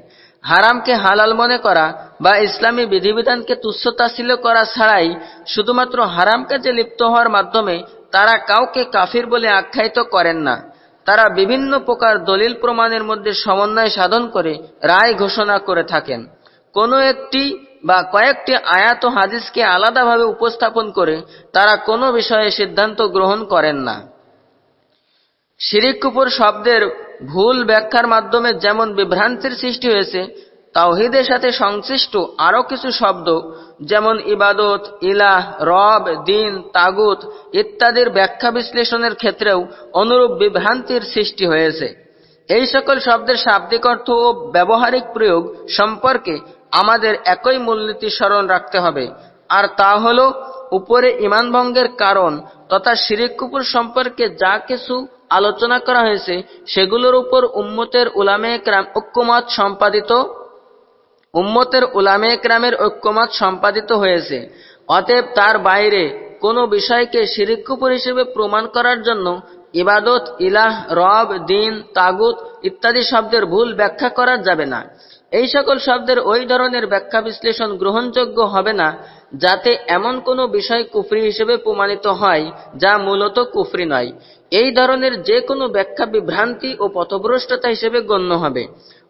হারামকে হালাল মনে করা বা ইসলামী বিধিবিধানকে তুচ্ছতাশীল করা ছাড়াই শুধুমাত্র হারাম কাজে লিপ্ত হওয়ার মাধ্যমে তারা কাউকে কাফির বলে আখ্যায়িত করেন না। তারা বিভিন্ন প্রকার দলিল প্রমাণের মধ্যে সমন্বয় সাধন করে রায় ঘোষণা করে থাকেন। কোনো একটি বা কয়েকটি আয়াত হাদিসকে আলাদাভাবে উপস্থাপন করে তারা কোনো বিষয়ে সিদ্ধান্ত গ্রহণ করেন না। শিরিক কুপুর শব্দের ভুল ব্যাখ্যার মাধ্যমে যেমন বিভ্রান্তির সৃষ্টি হয়েছে, তাওহিদের সাথে সংশ্লিষ্ট আরও কিছু শব্দ, যেমন ইবাদত, ইলাহ, রব, দিন, তাগুত ইত্যাদির ব্যাখ্যা বিশ্লেষণের ক্ষেত্রেও অনুরূপ বিভ্রান্তির সৃষ্টি হয়েছে। এই সকল শব্দের শাব্দিক অর্থ ও ব্যবহারিক প্রয়োগ সম্পর্কে আমাদের একই মূলনীতি স্মরণ রাখতে হবে। আর তা হল, উপরে ইমানভঙ্গের কারণ তথা শিরিক কুপুর সম্পর্কে যা কিছু আলোচনা করা হয়েছে, সেগুলোর উপর উম্মতের উলামে ক্রাম ঐক্যমত সম্পাদিত, উম্মতের উলামে ক্রামের ঐক্যমত সম্পাদিত হয়েছে। অতএব তার বাইরে কোনো বিষয়কে শিরিক্ষুপুর হিসেবে প্রমাণ করার জন্য ইবাদত, ইলাহ, রব, দিন, তাগুত ইত্যাদি শব্দের ভুল ব্যাখ্যা করা যাবে না। এই সকল শব্দের ওই ধরনের ব্যাখ্যা বিশ্লেষণ গ্রহণযোগ্য হবে না, যাতে এমন কোনো বিষয় কুফরি হিসেবে প্রমাণিত হয়, যা মূলত কুফরি নয়। এই ধরনের যে কোনো ব্যাখ্যা বিভ্রান্তি ও পথভ্রষ্টতা হিসেবে গণ্য হবে।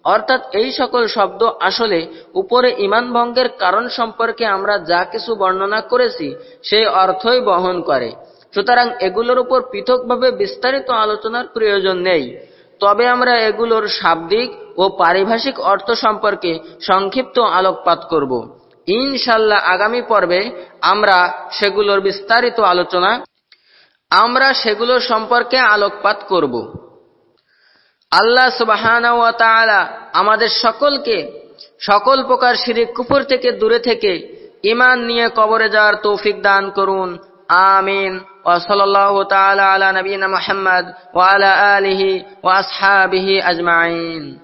অর্থাৎ এই সকল শব্দ আসলে উপরে ইমান ভঙ্গের কারণ সম্পর্কে আমরা যা কিছু বর্ণনা করেছি, সেই অর্থই বহন করে। সুতরাং এগুলোর উপর পৃথকভাবে বিস্তারিত আলোচনার প্রয়োজন নেই। তবে আমরা এগুলোর শাব্দিক ও পারিভাষিক অর্থ সম্পর্কে সংক্ষিপ্ত আলোকপাত করব। ইনশাল্লাহ আগামী পর্বে আমরা সেগুলোর বিস্তারিত আলোচনা, আমরা সেগুলোর সম্পর্কে আলোকপাত করব। আল্লাহ সুবাহানা আমাদের সকলকে সকল প্রকার শিরিক কুপুর থেকে দূরে থেকে ইমান নিয়ে কবরে যাওয়ার তৌফিক দান করুন। آمين. وصلى الله تعالى على نبينا محمد وعلى آله وأصحابه أجمعين.